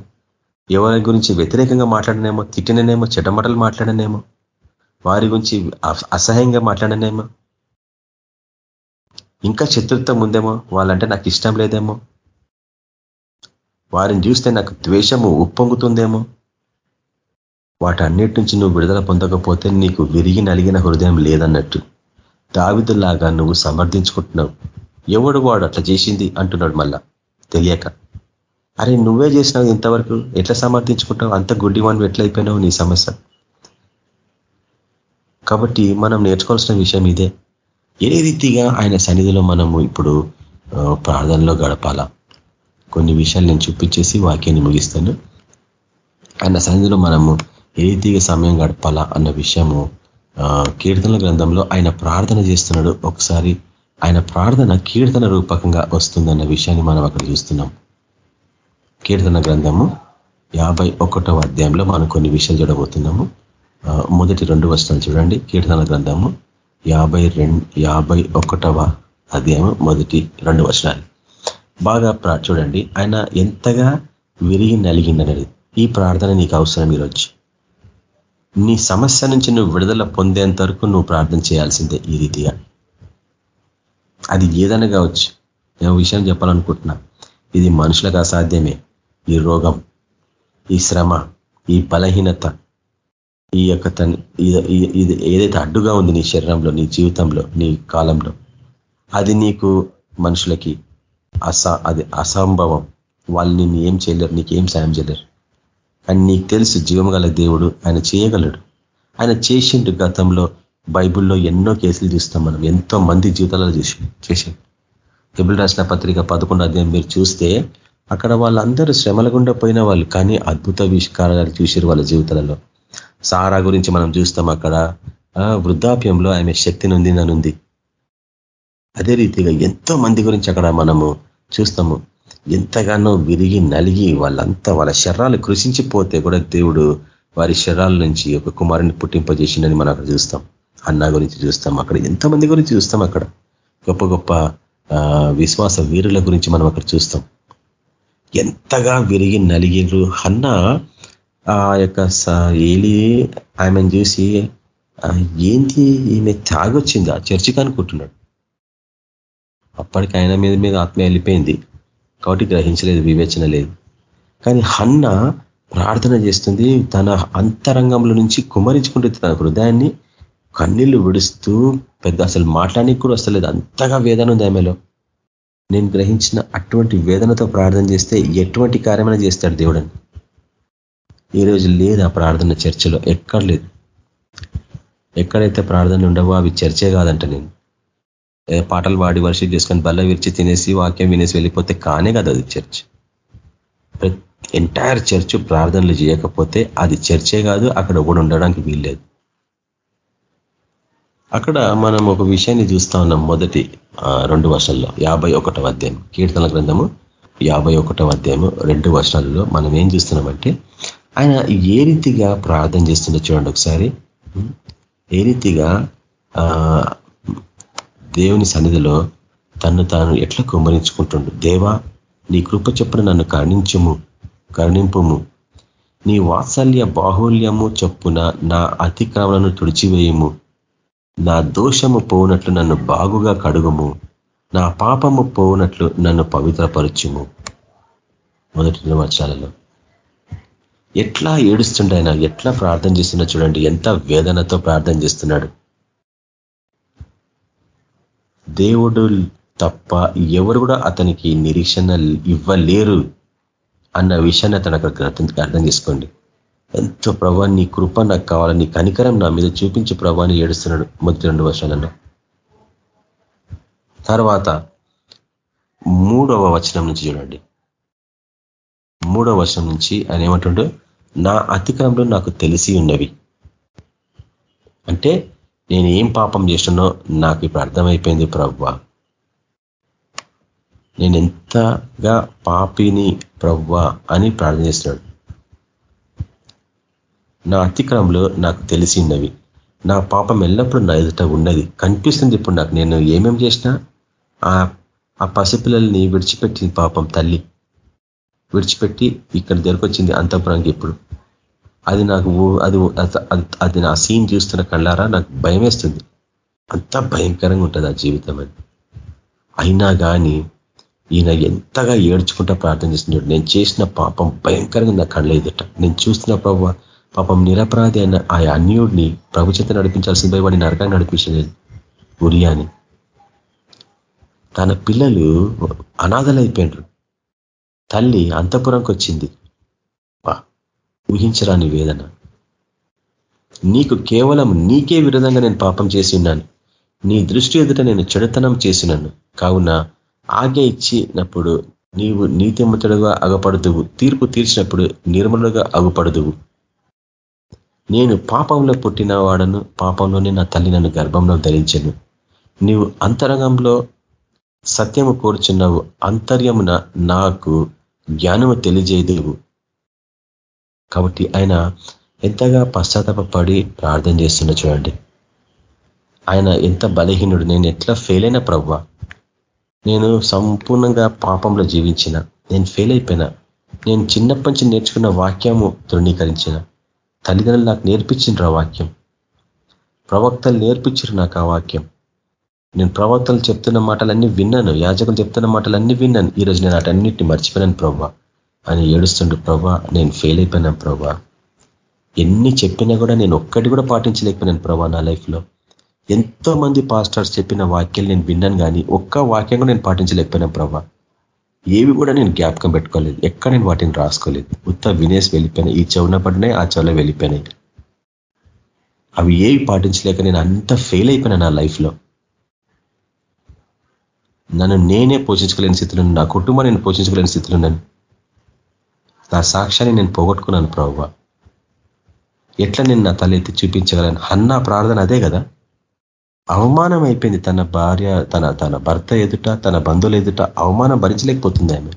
ఎవరి గురించి వ్యతిరేకంగా మాట్లాడనేమో తిట్టిననేమో చెడ్డమటలు మాట్లాడనేమో వారి గురించి అసహ్యంగా మాట్లాడనేమో? ఇంకా శత్రుత్వం ఉందేమో? వాళ్ళంటే నాకు ఇష్టం లేదేమో? వారిని చూస్తే నాకు ద్వేషము ఉప్పొంగుతుందేమో? వాటన్నిటి నుంచి నువ్వు విడుదల పొందకపోతే నీకు విరిగి నలిగిన హృదయం లేదన్నట్టు. దావిదులాగా నువ్వు సమర్థించుకుంటున్నావు. ఎవడు వాడు అట్లా చేసింది? అంటున్నాడు మళ్ళా. తెలియక. అరే నువ్వే చేసినావు ఇంతవరకు? ఎట్లా సమర్థించుకుంటావు అంత గుడ్డివాణి ఎట్లయిపోయినావు నీ సమస్య? కాబట్టి మనం నేర్చుకోవాల్సిన విషయం ఇదే. ఏ రీతిగా ఆయన సన్నిధిలో మనము ఇప్పుడు ప్రార్థనలో గడపాలా? కొన్ని విషయాలు నేను చూపించేసి వాక్యాన్ని ముగిస్తాను. ఆయన సన్నిధిలో మనము ఏ రీతిగా సమయం గడపాలా అన్న విషయము కీర్తన గ్రంథంలో ఆయన ప్రార్థన చేస్తున్నాడు. ఒకసారి ఆయన ప్రార్థన కీర్తన రూపకంగా వస్తుందన్న విషయాన్ని మనం అక్కడ చూస్తున్నాం. కీర్తన గ్రంథము యాభై ఒకటో అధ్యాయంలో మనం కొన్ని విషయాలు చూడబోతున్నాము. మొదటి రెండు వచనాలు చూడండి. కీర్తన గ్రంథము యాభై రెండు యాభై ఒకటవ అధ్యాయం మొదటి రెండు వచనాలు. బాగా చూడండి. ఆయన ఎంతగా విరిగి నలిగిందనేది ఈ ప్రార్థన నీకు అవసరం ఈరోజు. నీ సమస్య నుంచి నువ్వు విడుదల పొందేంత వరకు నువ్వు ప్రార్థన చేయాల్సిందే ఈ రీతిగా. అది ఏదైనా కావచ్చు. నేను విషయం చెప్పాలనుకుంటున్నా. ఇది మనుషులకు అసాధ్యమే. ఈ రోగం ఈ శ్రమ ఈ బలహీనత ఈ యొక్క తన ఇది ఏదైతే అడ్డుగా ఉంది నీ శరీరంలో నీ జీవితంలో నీ కాలంలో అది నీకు మనుషులకి అసా అది అసంభవం. వాళ్ళు నిన్ను ఏం చేయలేరు నీకేం సాయం చేయలేరు. అని నీకు తెలుసు జీవం దేవుడు ఆయన చేయగలడు. ఆయన చేసిండు గతంలో బైబిల్లో ఎన్నో కేసులు చూస్తాం మనం. ఎంతో మంది జీవితాలలో చేసి చేసి హిబుల్ రాసిన పత్రిక పదకొండు అధ్యాయం మీరు చూస్తే అక్కడ వాళ్ళందరూ శ్రమల గుండా పోయిన వాళ్ళు కానీ అద్భుత విష్కారాలు చూసారు వాళ్ళ జీవితాలలో. సారా గురించి మనం చూస్తాం అక్కడ. వృద్ధాప్యంలో ఆమె శక్తి ఉంది అదే రీతిగా ఎంతో మంది గురించి అక్కడ మనము చూస్తాము. ఎంతగానో విరిగి నలిగి వాళ్ళంతా వాళ్ళ శరీరాలు కృషించిపోతే కూడా దేవుడు వారి శరీరాల నుంచి ఒక కుమారుని పుట్టింపజేసిందని మనం అక్కడ చూస్తాం. అన్న గురించి చూస్తాం. అక్కడ ఎంతమంది గురించి చూస్తాం అక్కడ? గొప్ప గొప్ప విశ్వాస వీరుల గురించి మనం అక్కడ చూస్తాం. ఎంతగా విరిగి నలిగిరు అన్న ఆ యొక్క ఏలి ఆమెను చూసి ఏంటి ఈమె తాగొచ్చింది ఆ చర్చికి అనుకుంటున్నాడు. అప్పటికి ఆయన మీద మీద ఆత్మ వెళ్ళిపోయింది. కాబట్టి గ్రహించలేదు వివేచన లేదు. కానీ హన్న ప్రార్థన చేస్తుంది తన అంతరంగంలో నుంచి కుమరించుకుంటుంది తన హృదయాన్ని కన్నీళ్ళు విడుస్తూ పెద్ద అసలు మాట్లాడానికి కూడా వస్తలేదు అంతగా వేదన ఉంది ఆమెలో. నేను గ్రహించిన అటువంటి వేదనతో ప్రార్థన చేస్తే ఎటువంటి కార్యమైనా చేస్తాడు దేవుడని. ఈరోజు లేదు ఆ ప్రార్థన చర్చలో. ఎక్కడ లేదు. ఎక్కడైతే ప్రార్థన ఉండవో అవి చర్చే కాదంట నేను. పాటలు వాడి వర్షిప్ చేసుకొని బల్ల విరిచి తినేసి వాక్యం వినేసి వెళ్ళిపోతే కానే కదా అది చర్చ్. ఎంటైర్ చర్చ్ ప్రార్థనలు చేయకపోతే అది చర్చే కాదు అక్కడ కూడా ఉండడానికి వీల్లేదు. అక్కడ మనం ఒక విషయాన్ని చూస్తా ఉన్నాం మొదటి రెండు వర్షాల్లో. యాభై ఒకటవ అధ్యాయం. కీర్తన గ్రంథము యాభై ఒకటవ అధ్యాయము రెండు వర్షాలలో మనం ఏం చూస్తున్నామంటే ఆయన ఏ రీతిగా ప్రార్థన చేస్తుందో చూడండి ఒకసారి. ఏ రీతిగా దేవుని సన్నిధిలో తను తాను ఎట్లా కుమ్మరించుకుంటుండు? దేవా నీ కృప చొప్పున నన్ను కరుణించము కరుణింపుము. నీ వాత్సల్య బాహుల్యము చొప్పున నా అతిక్రమలను తుడిచివేయము. నా దోషము పోనట్లు నన్ను బాగుగా కడుగుము. నా పాపము పోనట్లు నన్ను పవిత్రపరచుము. మొదటి వర్షాలలో ఎట్లా ఏడుస్తుండ ఎట్లా ప్రార్థన చేస్తున్నా చూడండి ఎంత వేదనతో ప్రార్థన చేస్తున్నాడు. దేవుడు తప్ప ఎవరు కూడా అతనికి నిరీక్షణ ఇవ్వలేరు అన్న విషయాన్ని అతను అక్కడ అర్థం చేసుకోండి. ఎంతో ప్రభా నీ కృప నాకు కావాలి నీ కనికరం నా మీద చూపించి ప్రభాని ఏడుస్తున్నాడు మొదటి రెండు వర్షాలలో తర్వాత మూడవ వచనం నుంచి చూడండి. మూడో వర్షం నుంచి ఆయన ఏమంటుండో? నా అతిక్రమలు నాకు తెలిసి ఉన్నవి. అంటే నేను ఏం పాపం చేసినో నాకు ఇప్పుడు అర్థమైపోయింది ప్రవ్వ. నేను ఎంతగా పాపిని ప్రవ్వ అని ప్రార్థన చేస్తున్నాడు. నా అతిక్రమంలో నాకు తెలిసి ఉన్నవి. నా పాపం ఎల్లప్పుడూ నా ఎదుట ఉన్నది. కనిపిస్తుంది ఇప్పుడు నాకు. నేను ఏమేం చేసినా ఆ పసిపిల్లల్ని విడిచిపెట్టింది పాపం తల్లి. విడిచిపెట్టి ఇక్కడ దొరికొచ్చింది అంతఃపురానికి ఇప్పుడు. అది నాకు అది అది నా సీన్ చూస్తున్న కళ్ళారా నాకు భయం వేస్తుంది అంత భయంకరంగా ఉంటుంది ఆ జీవితం అని అయినా కానీ ఈయన ఎంతగా ఏడ్చుకుంటా ప్రార్థన చేస్తున్నాడు. నేను చేసిన పాపం భయంకరంగా నా కళ్ళ ఎదుట. నేను చూస్తున్న ప్రభు పాపం నిరపరాధి అయిన ఆ అన్యుడిని ప్రభు చేత నడిపించాల్సిందే వాడిని నరకాన్ని నడిపించలేదు. ఉరియాని తన పిల్లలు అనాథలైపోయినారు. తల్లి అంతపురంకి వచ్చింది ఊహించరాని వేదన. నీకు కేవలం నీకే విరుద్ధంగా నేను పాపం చేసి ఉన్నాను. నీ దృష్టి ఎదుట నేను చెడుతనం చేసినాను కావున ఆజ్ఞ ఇచ్చినప్పుడు నీవు నీతిమంతుడుగా అగపడుదువు. తీర్పు తీర్చినప్పుడు నిర్మలుగా అగుపడుదువు. నేను పాపంలో పుట్టిన వాడను పాపంలోనే నా తల్లి నన్ను గర్భంలో ధరించను. నీవు అంతరంగంలో సత్యము కోరుచున్నావు. అంతర్యమున నాకు జ్ఞానము తెలియజేయదు. కాబట్టి ఆయన ఎంతగా పశ్చాత్తాపడి ప్రార్థన చేస్తున్న చూడండి. ఆయన ఎంత బలహీనుడు నేను ఎట్లా ఫెయిల్ అయినా ప్రవ్వ. నేను సంపూర్ణంగా పాపంలో జీవించిన నేను ఫెయిల్ అయిపోయినా. నేను చిన్నప్పటి నుంచి నేర్చుకున్న వాక్యము తృణీకరించిన. తల్లిదండ్రులు నాకు నేర్పించిండ్రు ఆ వాక్యం. ప్రవక్తలు నేర్పించారు నాకు ఆ వాక్యం. నేను ప్రవక్తలు చెప్తున్న మాటలన్నీ విన్నాను యాజకులు చెప్తున్న మాటలన్నీ విన్నాను. ఈరోజు నేను వాటన్నిటిని మర్చిపోయినాను ప్రభా అని ఏడుస్తుండు ప్రభా నేను ఫెయిల్ అయిపోయినా ప్రభా ఎన్ని చెప్పినా కూడా నేను ఒక్కటి కూడా పాటించలేకపోయినాను ప్రభా నా లైఫ్లో. ఎంతో మంది పాస్టర్స్ చెప్పిన వాక్యాలు నేను విన్నాను కానీ ఒక్క వాక్యం కూడా నేను పాటించలేకపోయినా ప్రభా ఏవి కూడా నేను జ్ఞాపకం పెట్టుకోలేదు. ఎక్కడ నేను వాటిని రాసుకోలేదు. ఉత్త వినేసి వెళ్ళిపోయినాయి ఈ చెవున పడినాయి ఆ చెవులో వెళ్ళిపోయినాయి. అవి ఏవి పాటించలేక నేను అంత ఫెయిల్ అయిపోయినా నా లైఫ్లో. నన్ను నేనే పోషించుకోలేని స్థితిలో నా కుటుంబం నేను పోషించుకోలేని స్థితిలో ఉన్నాను. నా సాక్ష్యాన్ని నేను పోగొట్టుకున్నాను ప్రవ్వ. ఎట్లా నేను నా తల ఎత్తి చూపించగలను? అన్న ప్రార్థన అదే కదా? అవమానం అయిపోయింది. తన భార్య తన తన భర్త ఎదుట తన బంధువుల ఎదుట అవమానం భరించలేకపోతుంది ఆమె.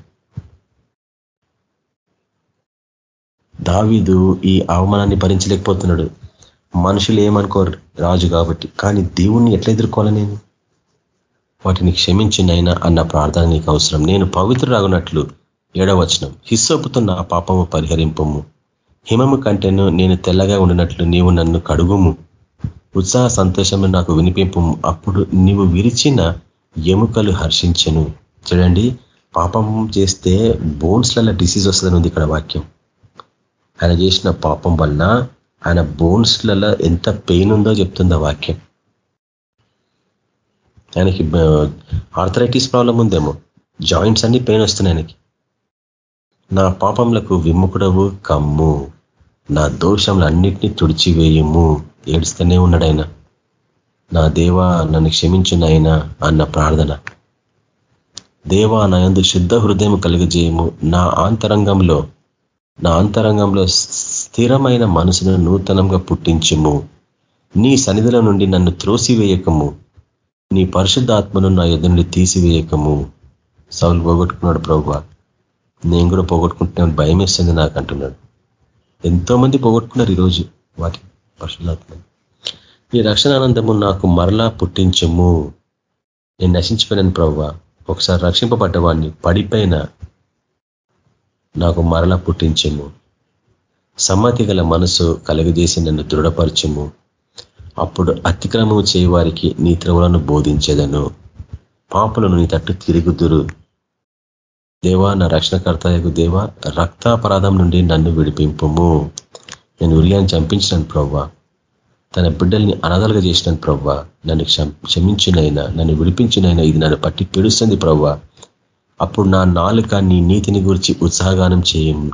దావీదు ఈ అవమానాన్ని భరించలేకపోతున్నాడు. మనుషులు ఏమనుకోరు? రాజు కాబట్టి. కానీ దేవుణ్ణి ఎట్లా ఎదుర్కోవాలి నేను? వాటిని క్షమించినైనా అన్న ప్రార్థన నీకు అవసరం. నేను పవిత్రురాగునట్లు ఏడవచనం. హిస్సొప్పుతో నా పాపము పరిహరింపము. హిమము కంటేను నేను తెల్లగా ఉండినట్లు నీవు నన్ను కడుగుము. ఉత్సాహ సంతోషము నాకు వినిపింపు అప్పుడు నీవు విరిచిన ఎముకలు హర్షించను. చూడండి పాపం చేస్తే బోన్స్లలో డిసీజ్ వస్తుందని ఉంది ఇక్కడ వాక్యం. ఆయన చేసిన పాపం వలన ఆయన బోన్స్లలో ఎంత పెయిన్ ఉందో చెప్తుంది వాక్యం. ఆయనకి ఆర్థరైటిస్ ప్రాబ్లం ఉందేమో. జాయింట్స్ అన్ని పెయిన్ వస్తున్నాయి ఆయనకి. నా పాపంలకు విముకుడవు కమ్ము. నా దోషంలన్నిటినీ తుడిచివేయము. ఏడుస్తూనే ఉన్నాడు ఆయన. నా దేవా నన్ను క్షమించునైనా అన్న ప్రార్థన. దేవా నా యందు శుద్ధ హృదయం కలిగజేయము. నా ఆంతరంగంలో నా అంతరంగంలో స్థిరమైన మనసును నూతనంగా పుట్టించము. నీ సన్నిధిలో నుండి నన్ను త్రోసివేయకము. నీ పరిశుద్ధాత్మను నా ఎదు నుండి తీసివేయకము. సౌలు పోగొట్టుకున్నాడు ప్రభు. నేను కూడా పోగొట్టుకుంటున్నాను భయం వేస్తుంది నాకు అంటున్నాడు ఎంతో మంది పోగొట్టుకున్నారు ఈరోజు వాటి పరిశుద్ధాత్మ ఈ రక్షణ ఆనందము నాకు మరలా పుట్టించము. నేను నశించిపోయినాను ప్రవ్వ ఒకసారి రక్షింపబడ్డవాడిని పడిపోయిన నాకు మరలా పుట్టించము. సమ్మతి గల మనసు కలుగజేసి నన్ను దృఢపరచము. అప్పుడు అతిక్రమము చేయవారికి నీ త్రవులను బోధించేదను. పాపులను నీ తట్టు తిరుగుదురు. దేవా నా రక్షణకర్తయకు దేవా రక్తాపరాధం నుండి నన్ను విడిపింపము. నేను ఉరియాన్ని చంపించినాను ప్రవ్వా. తన బిడ్డల్ని అనాథలుగా చేసినాను ప్రవ్వా. నన్ను క్షమించినైనా నన్ను విడిపించినైనా ఇది నన్ను పట్టి పిడుస్తుంది ప్రవ్వా. అప్పుడు నా నాలుక నీ నీతిని గురించి ఉత్సాహగానం చేయము.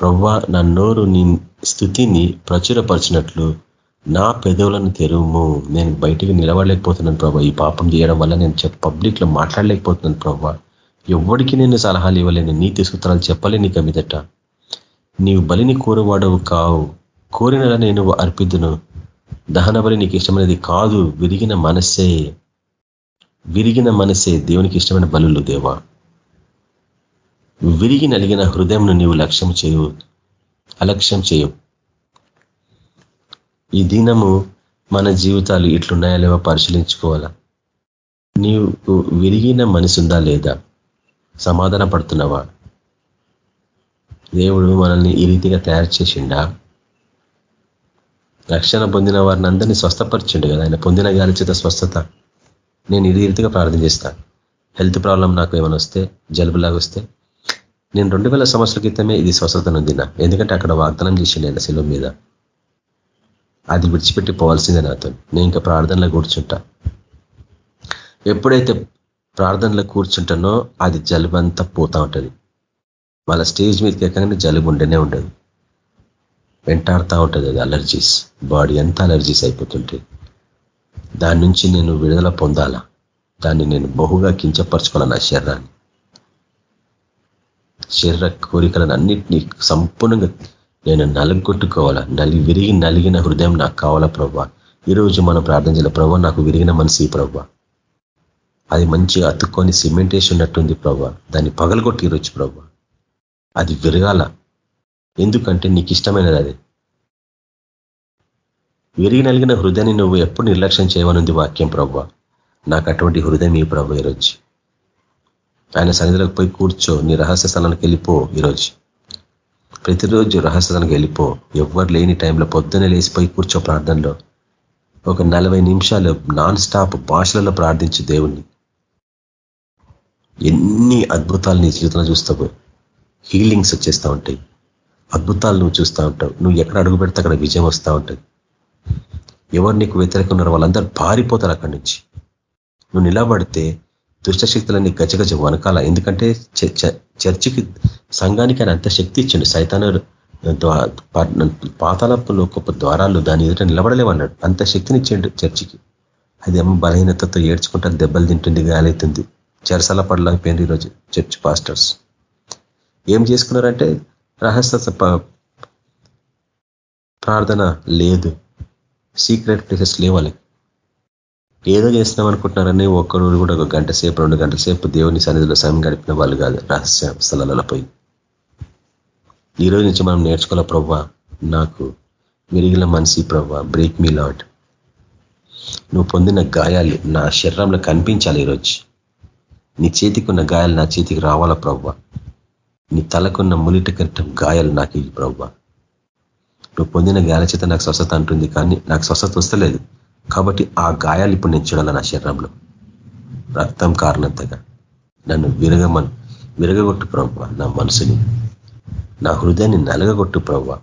ప్రవ్వా నా నోరు నీ స్థుతిని ప్రచురపరిచినట్లు నా పెదవులను తెరువు నేను బయటికి నిలబడలేకపోతున్నాను ప్రభా. ఈ పాపం చేయడం వల్ల నేను పబ్లిక్లో మాట్లాడలేకపోతున్నాను ప్రభా. ఎవరికి నేను సలహాలు ఇవ్వలేను. నీతి సూత్రాలు చెప్పలే నీకు నీవు బలిని కోరువాడవు కావు. కోరినలా నేను అర్పిద్దును. దహన బలి నీకు ఇష్టమైనది కాదు. విరిగిన మనస్సే. విరిగిన మనసే దేవునికి ఇష్టమైన బలులు దేవా. విరిగి నలిగిన హృదయంను నీవు లక్ష్యం చేయవు అలక్ష్యం చేయవు ఈ దినము మన జీవితాలు ఇట్లున్నాయా లేవో పరిశీలించుకోవాలా. నీవు విరిగిన మనసు ఉందా లేదా? సమాధాన పడుతున్నావా దేవుడు మనల్ని ఈ రీతిగా తయారు చేసిండా? రక్షణ పొందిన వారిని అందరినీ స్వస్థపరిచిండు కదా. ఆయన పొందిన గాలి చేత స్వస్థత. నేను ఇది రీతిగా ప్రార్థన చేస్తా. హెల్త్ ప్రాబ్లం నాకు ఏమైనా వస్తే జలుబులాగా వస్తే నేను రెండు వేల సంవత్సరాల క్రితమే ఇది స్వస్థత నొందిన. ఎందుకంటే అక్కడ వాగ్దానం చేసిండు ఆయన శిలువ మీద. అది విడిచిపెట్టి పోవాల్సిందే నాతో. నేను ఇంకా ప్రార్థనలో కూర్చుంటా. ఎప్పుడైతే ప్రార్థనలో కూర్చుంటానో అది జలుబు అంతా పోతా ఉంటుంది. వాళ్ళ స్టేజ్ మీదకి ఎక్కగానే జలుబు ఉండనే ఉండదు. వెంటాడుతూ ఉంటుంది అది అలర్జీస్. బాడీ అంతా అలర్జీస్ అయిపోతుంటే. దాని నుంచి నేను విడుదల పొందాలా? దాన్ని నేను బహుగా కించపరచుకోవాలి నా శరీరాన్ని? శరీర కోరికలను అన్నిటినీ సంపూర్ణంగా నేను నలుగొట్టుకోవాలా నలి విరిగి నలిగిన హృదయం నాకు కావాలా ప్రవ్వ? ఈరోజు మనం ప్రార్థన చేయాలి? ప్రవ్వ నాకు విరిగిన మనసు ఈ ప్రవ్వ. అది మంచిగా అతుక్కొని సిమెంటేషన్ ఉన్నట్టుంది ప్రవ్వ. దాన్ని పగలగొట్టి ఈరోజు ప్రవ్వ. అది విరగాల. ఎందుకంటే నీకు ఇష్టమైనది అది. విరిగి నలిగిన హృదయాన్ని నువ్వు ఎప్పుడు నిర్లక్ష్యం చేయవనుంది వాక్యం ప్రవ్వ. నాకు అటువంటి హృదయం ఈ ప్రభు ఈరోజు. ఆయన సన్నిధిలోకి పోయి కూర్చో. నీ రహస్య స్థలానికి వెళ్ళిపో ఈరోజు. ప్రతిరోజు రహస్యానికి వెళ్ళిపో. ఎవ్వరు లేని టైంలో పొద్దున్నే లేచిపోయి కూర్చో ప్రార్థనలో. ఒక నలభై నిమిషాలు నాన్ స్టాప్ భాషలలో ప్రార్థించు దేవుణ్ణి. ఎన్ని అద్భుతాలు నీ జీవితంలో చూస్తావు. హీలింగ్స్ వచ్చేస్తూ ఉంటాయి. అద్భుతాలు నువ్వు చూస్తూ ఉంటావు. నువ్వు ఎక్కడ అడుగు పెడితే అక్కడ విజయం వస్తూ ఉంటుంది. ఎవరు నీకు వ్యతిరేకం ఉన్నారో వాళ్ళందరూ పారిపోతారు అక్కడి నుంచి. నువ్వు నిలబడితే దుష్టశక్తులన్నీ గజగజ వనకాల. ఎందుకంటే చర్చికి సంఘానికి ఆయన అంత శక్తి ఇచ్చిండు. సైతాను పాతాలపులో గొప్ప ద్వారాలు దాని ఎదుట నిలబడలేమన్నాడు అంత శక్తిని ఇచ్చిండు చర్చికి. అదేమో బలహీనతతో ఏడ్చుకుంటా దెబ్బలు తింటుంది గాలవుతుంది చెరసల పడలేకపోయింది ఈరోజు చర్చ్ పాస్టర్స్. ఏం చేసుకున్నారంటే రహస్య ప్రార్థన లేదు. సీక్రెట్ ప్లేసెస్ లేవు వాళ్ళకి. ఏదో చేస్తున్నాం అనుకుంటున్నారని ఒక్కరు కూడా ఒక గంట సేపు రెండు గంటల సేపు దేవుని సన్నిధిలో సమయం గడిపిన వాళ్ళు కాదు రహస్య స్థలాలలో పోయి. ఈ రోజు నుంచి మనం నేర్చుకోవాల ప్రవ్వా నాకు విరిగిన మనసి ప్రవ్వా బ్రేక్ మీ లాట్ నువ్వు పొందిన గాయాలు నా శరీరంలో కనిపించాలి ఈరోజు. నీ చేతికి ఉన్న గాయాలు నా చేతికి రావాలా ప్రవ్వ? నీ తలకున్న ములిట కట్టం గాయాలు నాకు ఇవి ప్రవ్వ. నువ్వు పొందిన గాయాల చేత నాకు స్వస్థత అంటుంది కానీ నాకు స్వస్థత వస్తలేదు. కాబట్టి ఆ గాయాలు ఇప్పుడు నేను చూడాలి నా శరీరంలో? రక్తం కారణంతగా నన్ను విరగమన్ విరగగొట్టు ప్రవ్వ నా మనసుని. నా హృదయాన్ని నలగగొట్టు ప్రవ్వ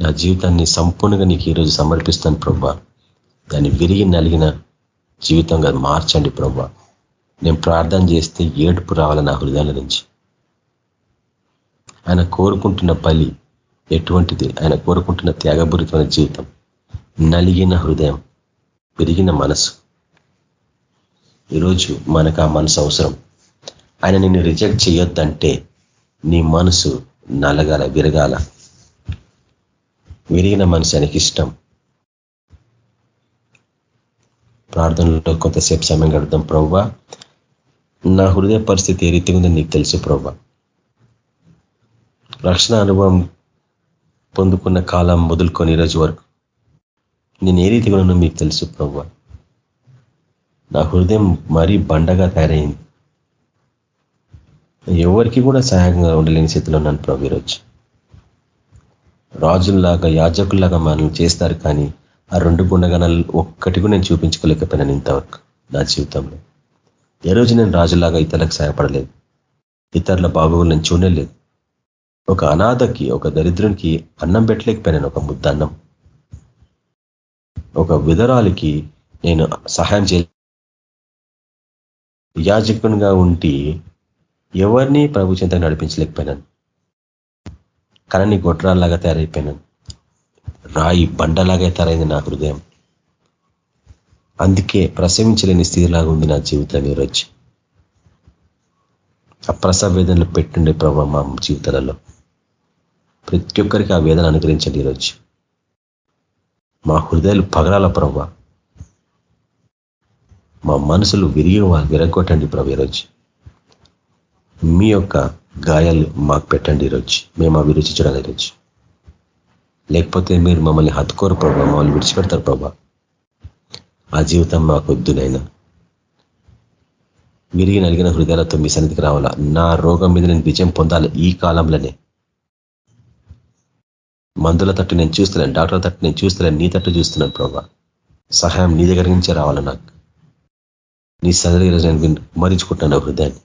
నా జీవితాన్ని సంపూర్ణంగా నీకు ఈరోజు సమర్పిస్తాను ప్రవ్వ దాన్ని విరిగి నలిగిన జీవితంగా మార్చండి ప్రవ్వ నేను ప్రార్థన చేస్తే ఏడుపు రావాలి నా హృదయాల నుంచి? ఆయన కోరుకుంటున్న బలి ఎటువంటిది? ఆయన కోరుకుంటున్న త్యాగపూరితమైన జీవితం. నలిగిన హృదయం పెరిగిన మనసు. ఈరోజు మనకు ఆ మనసు అవసరం. ఆయన నిన్ను రిజెక్ట్ చేయొద్దంటే నీ మనసు నలగాల విరగాల. విరిగిన మనసు ఆయనకి ఇష్టం. ప్రార్థనలో కొంతసేపు సమయం గడుపుదాం ప్రవ్వా. నా హృదయ పరిస్థితి ఏ రీతిగా ఉందని నీకు తెలుసు ప్రవ్వా. రక్షణ అనుభవం పొందుకున్న కాలం మొదలుకొని ఈరోజు వరకు నేను ఏ రీతిగా ఉన్నా మీకు తెలుసు ప్రభు. నా హృదయం మరీ బండగా తయారైంది. ఎవరికి కూడా సహాయంగా ఉండలేని స్థితిలో ఉన్నాను ప్రభు ఈరోజు. రాజుల్లాగా యాజకుల్లాగా మనం చేస్తారు కానీ ఆ రెండు గుణగణాలు ఒక్కటి కూడా నేను చూపించుకోలేకపోయినాను ఇంతవరకు నా జీవితంలో. ఏ రోజు నేను రాజులాగా ఇతరులకు సహాయపడలేదు. ఇతరుల బాగోగులు నేను చూడలేదు. ఒక అనాథకి ఒక దరిద్రునికి అన్నం పెట్టలేకపోయినాను ఒక ముద్ద అన్నం ఒక విధరాలికి నేను సహాయం చే యాజకునిగా ఉండి ఎవరిని ప్రభు చింత నడిపించలేకపోయినాను. కనని గొడ్రాల్లాగా తయారైపోయినాను. రాయి బండలాగా తయారైంది నా హృదయం. అందుకే ప్రసవించలేని స్థితిలాగా ఉంది నా జీవితం ఈరోజు. ఆ ప్రసవ వేదనలు పెట్టుండే ప్రభావ మా జీవితాలలో. ప్రతి ఒక్కరికి ఆ వేదన అనుగ్రహించండి ఈరోజు. మా హృదయాలు పగలాల ప్రభ మా మనసులు విరిగి విరగొట్టండి ప్రభు ఈరోజు. మీ యొక్క గాయాలు మాకు పెట్టండి ఈరోజు. మేము అవి రుచించడం ఈరోజు. లేకపోతే మీరు మమ్మల్ని హత్తుకోరు ప్రభ మమ్మల్ని విడిచిపెడతారు ప్రభా. ఆ జీవితం మాకు వద్దునైనా విరిగి నలిగిన హృదయాలతో మీ సన్నిధికి రావాలా. నా రోగం మీద నేను విజయం పొందాలి ఈ కాలంలోనే. మందుల తట్టు నేను చూస్తున్నాను డాక్టర్ల తట్టు నేను చూస్తున్నాను నీ తట్టు చూస్తున్నాను ప్రభా. సహాయం నీ దగ్గర నుంచే రావాలి నాకు. నీ సదరి ఈరోజు నేను మరించుకుంటున్నాను హృదయాన్ని.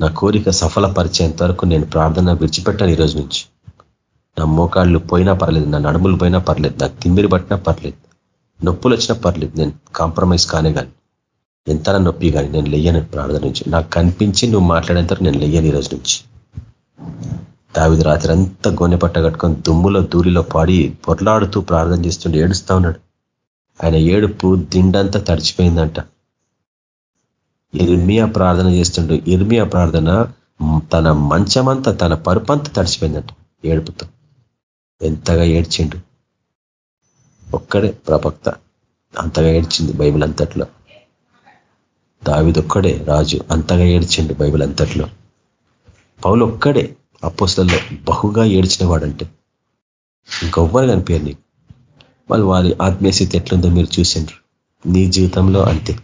నా కోరిక సఫలపరిచేంత వరకు నేను ప్రార్థన విడిచిపెట్టాను ఈరోజు నుంచి. నా మోకాళ్ళు పోయినా పర్లేదు నా నడుములు పోయినా పర్లేదు నాకు తిమ్మిరి పట్టినా పర్లేదు నొప్పులు వచ్చినా పర్లేదు నేను కాంప్రమైజ్ కానే కానీ ఎంత నొప్పి కానీ నేను లెయ్యను ప్రార్థన నుంచి. నాకు కనిపించి నువ్వు మాట్లాడేంత నేను లెయ్యను ఈరోజు నుంచి. దావిది రాత్రి అంతా గొన్నె పట్ట కట్టుకొని దుమ్ములో దూరిలో పాడి పొట్లాడుతూ ప్రార్థన చేస్తుండే ఏడుస్తా ఉన్నాడు. ఆయన ఏడుపు దిండంతా తడిచిపోయిందంట. ఇర్మియా ప్రార్థన చేస్తుండు. ఇర్మియా ప్రార్థన తన మంచమంతా తన పరుపంతా తడిచిపోయిందంట ఏడుపుతో. ఎంతగా ఏడ్చిండు. ఒక్కడే ప్రవక్త. అంతగా ఏడ్చింది బైబిల్ అంతట్లో. దావిదొక్కడే రాజు. అంతగా ఏడ్చిండు బైబిల్ అంతట్లో. పౌలు ఒక్కడే అపోస్తల్లో బహుగా ఏడ్చిన వాడంటే ఇంకొవ్వరు కనిపించారు నీకు. వాళ్ళు వారి ఆత్మీయ స్థితి ఎట్లుందో మీరు చూసిండ్రు. నీ జీవితంలో అంతే.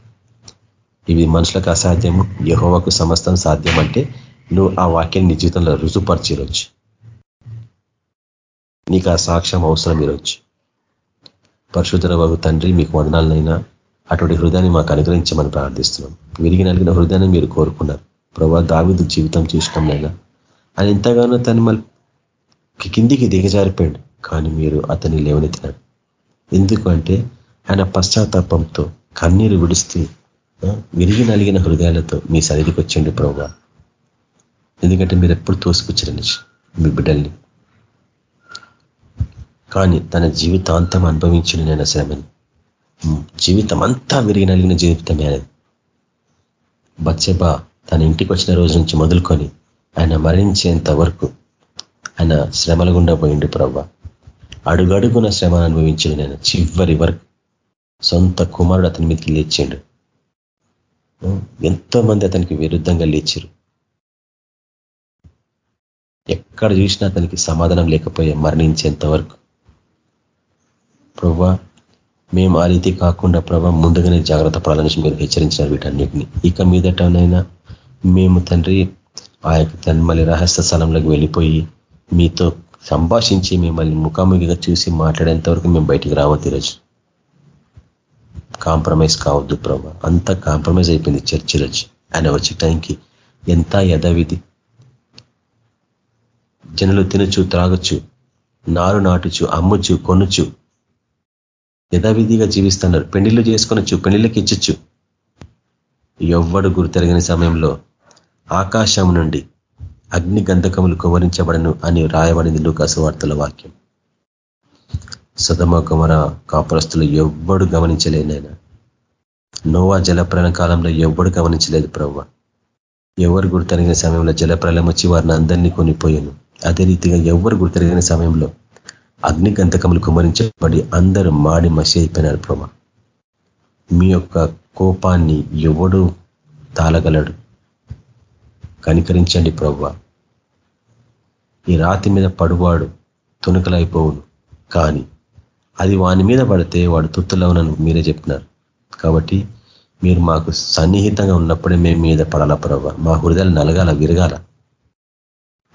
ఇవి మనుషులకు అసాధ్యము యహోవకు సమస్తం సాధ్యం అంటే నువ్వు ఆ వాక్యాన్ని నీ జీవితంలో రుజుపరిచిరొచ్చు నీకు ఆ సాక్ష్యం అవసరం ఈరోజు పరిశుద్ధర బాబు తండ్రి మీకు వదనాలనైనా అటువంటి హృదయాన్ని మాకు అనుగ్రహించమని ప్రార్థిస్తున్నాం. విరిగి నలిగిన హృదయాన్ని మీరు కోరుకున్నారు. ప్రభా దావిదు జీవితం చూసినాంనైనా ఆయన ఎంతగానో తను మళ్ళీ కిందికి దిగజారిపోయాడు. కానీ మీరు అతన్ని లేవనెత్తినారు. ఎందుకంటే ఆయన పశ్చాత్తాపంతో కన్నీరు విడుస్తూ విరిగి నలిగిన హృదయాలతో మీ సన్నిధికి వచ్చిండు ప్రభా ఎందుకంటే మీరు ఎప్పుడు తోసుకొచ్చారని మీ బిడ్డల్ని. కానీ తన జీవితాంతం అనుభవించిన నేను శ్రమని జీవితం అంతా విరిగి నలిగిన జీవితమే అనేది బచ్చబా తన ఇంటికి వచ్చిన రోజు నుంచి మొదలుకొని ఆయన మరణించేంత వరకు ఆయన శ్రమల గుండా పోయిండు ప్రవ్వ. అడుగడుగున శ్రమను అనుభవించిన నేను చివరి వరకు. సొంత కుమారుడు అతని మీదకి లేచిండు. ఎంతో మంది అతనికి విరుద్ధంగా లేచారు ఎక్కడ చూసినా అతనికి సమాధానం లేకపోయే మరణించేంత వరకు. ప్రభా మేము ఆ రీతి కాకుండా ప్రభా ముందుగానే జాగ్రత్త పడాలని మీరు హెచ్చరించినారు వీటన్నిటిని. ఇక మీదటనైనా మేము తండ్రి ఆ యొక్క తన్మలి రహస్య స్థలంలోకి వెళ్ళిపోయి మీతో సంభాషించి మిమ్మల్ని ముఖాముఖిగా చూసి మాట్లాడేంత వరకు మేము బయటికి రావద్దు ఈరోజు. కాంప్రమైజ్ కావద్దు ప్రభా. అంతా కాంప్రమైజ్ అయిపోయింది చర్చి రోజు ఆయన వచ్చే టైంకి ఎంత యథావిధి. జనులు తినచ్చు త్రాగొచ్చు నారు నాటుచు అమ్ముచ్చు కొనుచు యథావిధిగా జీవిస్తున్నారు. పెళ్ళిళ్ళు చేసుకొనొచ్చు పెళ్ళిళ్ళకి ఇచ్చచ్చు. ఎవ్వడు గుర్తెరగని సమయంలో ఆకాశం నుండి అగ్ని గంధకములు కువరించబడను అని రాయబడింది లూకాసు వార్తల వాక్యం. సుధమ కుమర కాపురస్తులు ఎవ్వడు గమనించలేనైనా నోవా జలప్రలయం కాలంలో ఎవ్వడు గమనించలేదు ప్రవ్వ. ఎవరు గుర్తెరిగిన సమయంలో జలప్రలయం వచ్చి వారిని అందరినీ కొనిపోయాను. అదే రీతిగా ఎవరు గుర్తెరిగిన సమయంలో అగ్ని గంధకములు కుమరించబడి అందరూ మాడి మసి అయిపోయినారు ప్రభా మీ యొక్క కోపాన్ని ఎవడు తాళగలడు. కనికరించండి ప్రవ్వ. ఈ రాతి మీద పడువాడు తునుకలైపోవును. కానీ అది వాని మీద పడితే వాడు తుత్తులవునని మీరే చెప్పినారు. కాబట్టి మీరు మాకు సన్నిహితంగా ఉన్నప్పుడే మేము మీద పడాల ప్రవ్వ? మా హృదయాలు నలగాల విరగాల?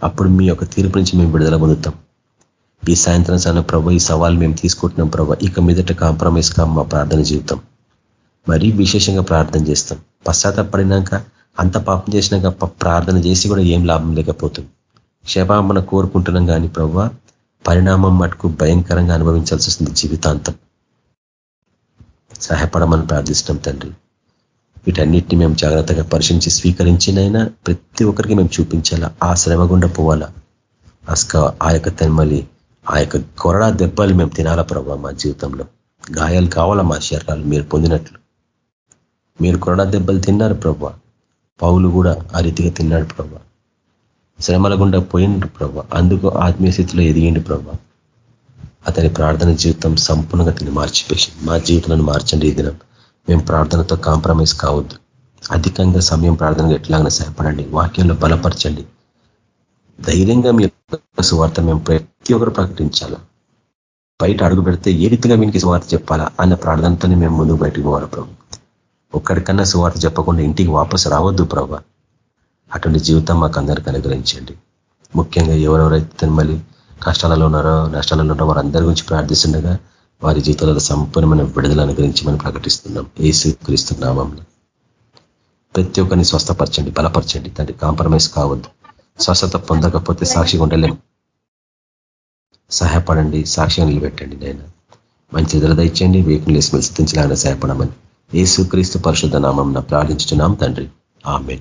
అప్పుడు మీ యొక్క తీర్పు నుంచి మేము విడుదల పొందుతాం. ఈ సాయంత్రం సన్న ప్రభు ఈ సవాల్ మేము తీసుకుంటున్నాం ప్రభు ఇక మీదట కాంప్రమైజ్ కా మా ప్రార్థన జీవితం. మరీ విశేషంగా ప్రార్థన చేస్తాం. పశ్చాత్తపడినాక అంత పాపం చేసినాక ప్రార్థన చేసి కూడా ఏం లాభం లేకపోతుంది. క్షేపామన కోరుకుంటున్నాం కానీ ప్రవ్వ పరిణామం మటుకు భయంకరంగా అనుభవించాల్సి వస్తుంది జీవితాంతం. సహాయపడమని ప్రార్థిస్తున్నాం తండ్రి. వీటన్నిటిని మేము జాగ్రత్తగా పరిశీలించి స్వీకరించినైనా ప్రతి ఒక్కరికి మేము చూపించాలా ఆ శ్రమ గుండా పోవాలా. అస్క ఆ యొక్క తెమ్మలి ఆ యొక్క కొరడా దెబ్బలు మేము తినాలా ప్రభావ మా జీవితంలో. గాయాలు కావాలా మా శరీరాలు మీరు పొందినట్లు. మీరు కొరడా దెబ్బలు తిన్నారు ప్రభా పౌలు కూడా ఆ రీతిగా తిన్నాడు ప్రభా. శ్రమల గుండా పోయిండు ప్రభా. అందుకు ఆత్మీయ స్థితిలో ఎదిగిండు ప్రభా. అతని ప్రార్థన జీవితం సంపూర్ణంగా తిని మార్చిపేసి మా జీవితాలను మార్చండి ఈ దినం. మేము ప్రార్థనతో కాంప్రమైజ్ కావద్దు. అధికంగా సమయం ప్రార్థనగా ఎట్లాగైనా సహాయపడండి. వాక్యంలో బలపరచండి. ధైర్యంగా మీ సువార్త మేము ప్రతి ఒక్కరు ప్రకటించాలా? బయట అడుగు పెడితే ఏ రీతిగా వీనికి సువార్త చెప్పాలా? అన్న ప్రార్థనతోనే మేము ముందుకు బయటకు పోవాలి ప్రభు. ఒక్కడికన్నా సువార్త చెప్పకుండా ఇంటికి వాపసు రావద్దు ప్రభా. అటువంటి జీవితం మాకు అందరికీ అనుగ్రహించండి. ముఖ్యంగా ఎవరెవరైతే మళ్ళీ కష్టాలలో ఉన్నారో నష్టాలలో ఉన్నారో వారందరి గురించి ప్రార్థిస్తుండగా వారి జీవితాలలో సంపూర్ణమైన విడుదల అనుగ్రహించి మనం ప్రకటిస్తున్నాం ఏసు క్రీస్తున్నామం ప్రతి ఒక్కరిని స్వస్థపరచండి బలపరచండి. తండ్రి కాంప్రమైజ్ కావద్దు. స్వస్థత పొందకపోతే సాక్షిగా ఉండలేము సహాయపడండి సాక్షిగా నిలబెట్టండి నేను మంచి ఎదురు దయచేయండి వేకులు వేసి సహాయపడమని. ఏసు క్రీస్తు పరిశుద్ధ నామం ప్రార్థించుతున్నాం తండ్రి. ఆమె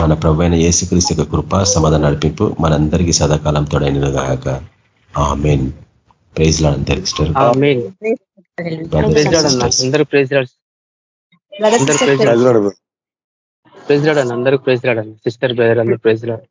మన ప్రభైన ఏసుక్రీస్తు యొక్క కృప సమాధాన నడిపింపు మనందరికీ సదాకాలం తోడైన గాక. ఆమెన్. ప్రైజ్ లాడ్ అందరికి సిస్టర్. అందరూ ప్రైజ్ లాడ్. అందరూ ప్రైజ్ లాడ్. ప్రైజ్ లాడ్ అన్న. అందరూ ప్రైజ్ లాడ్ అన్న. సిస్టర్ బ్రదర్ అందరూ ప్రైజ్ లాడ్.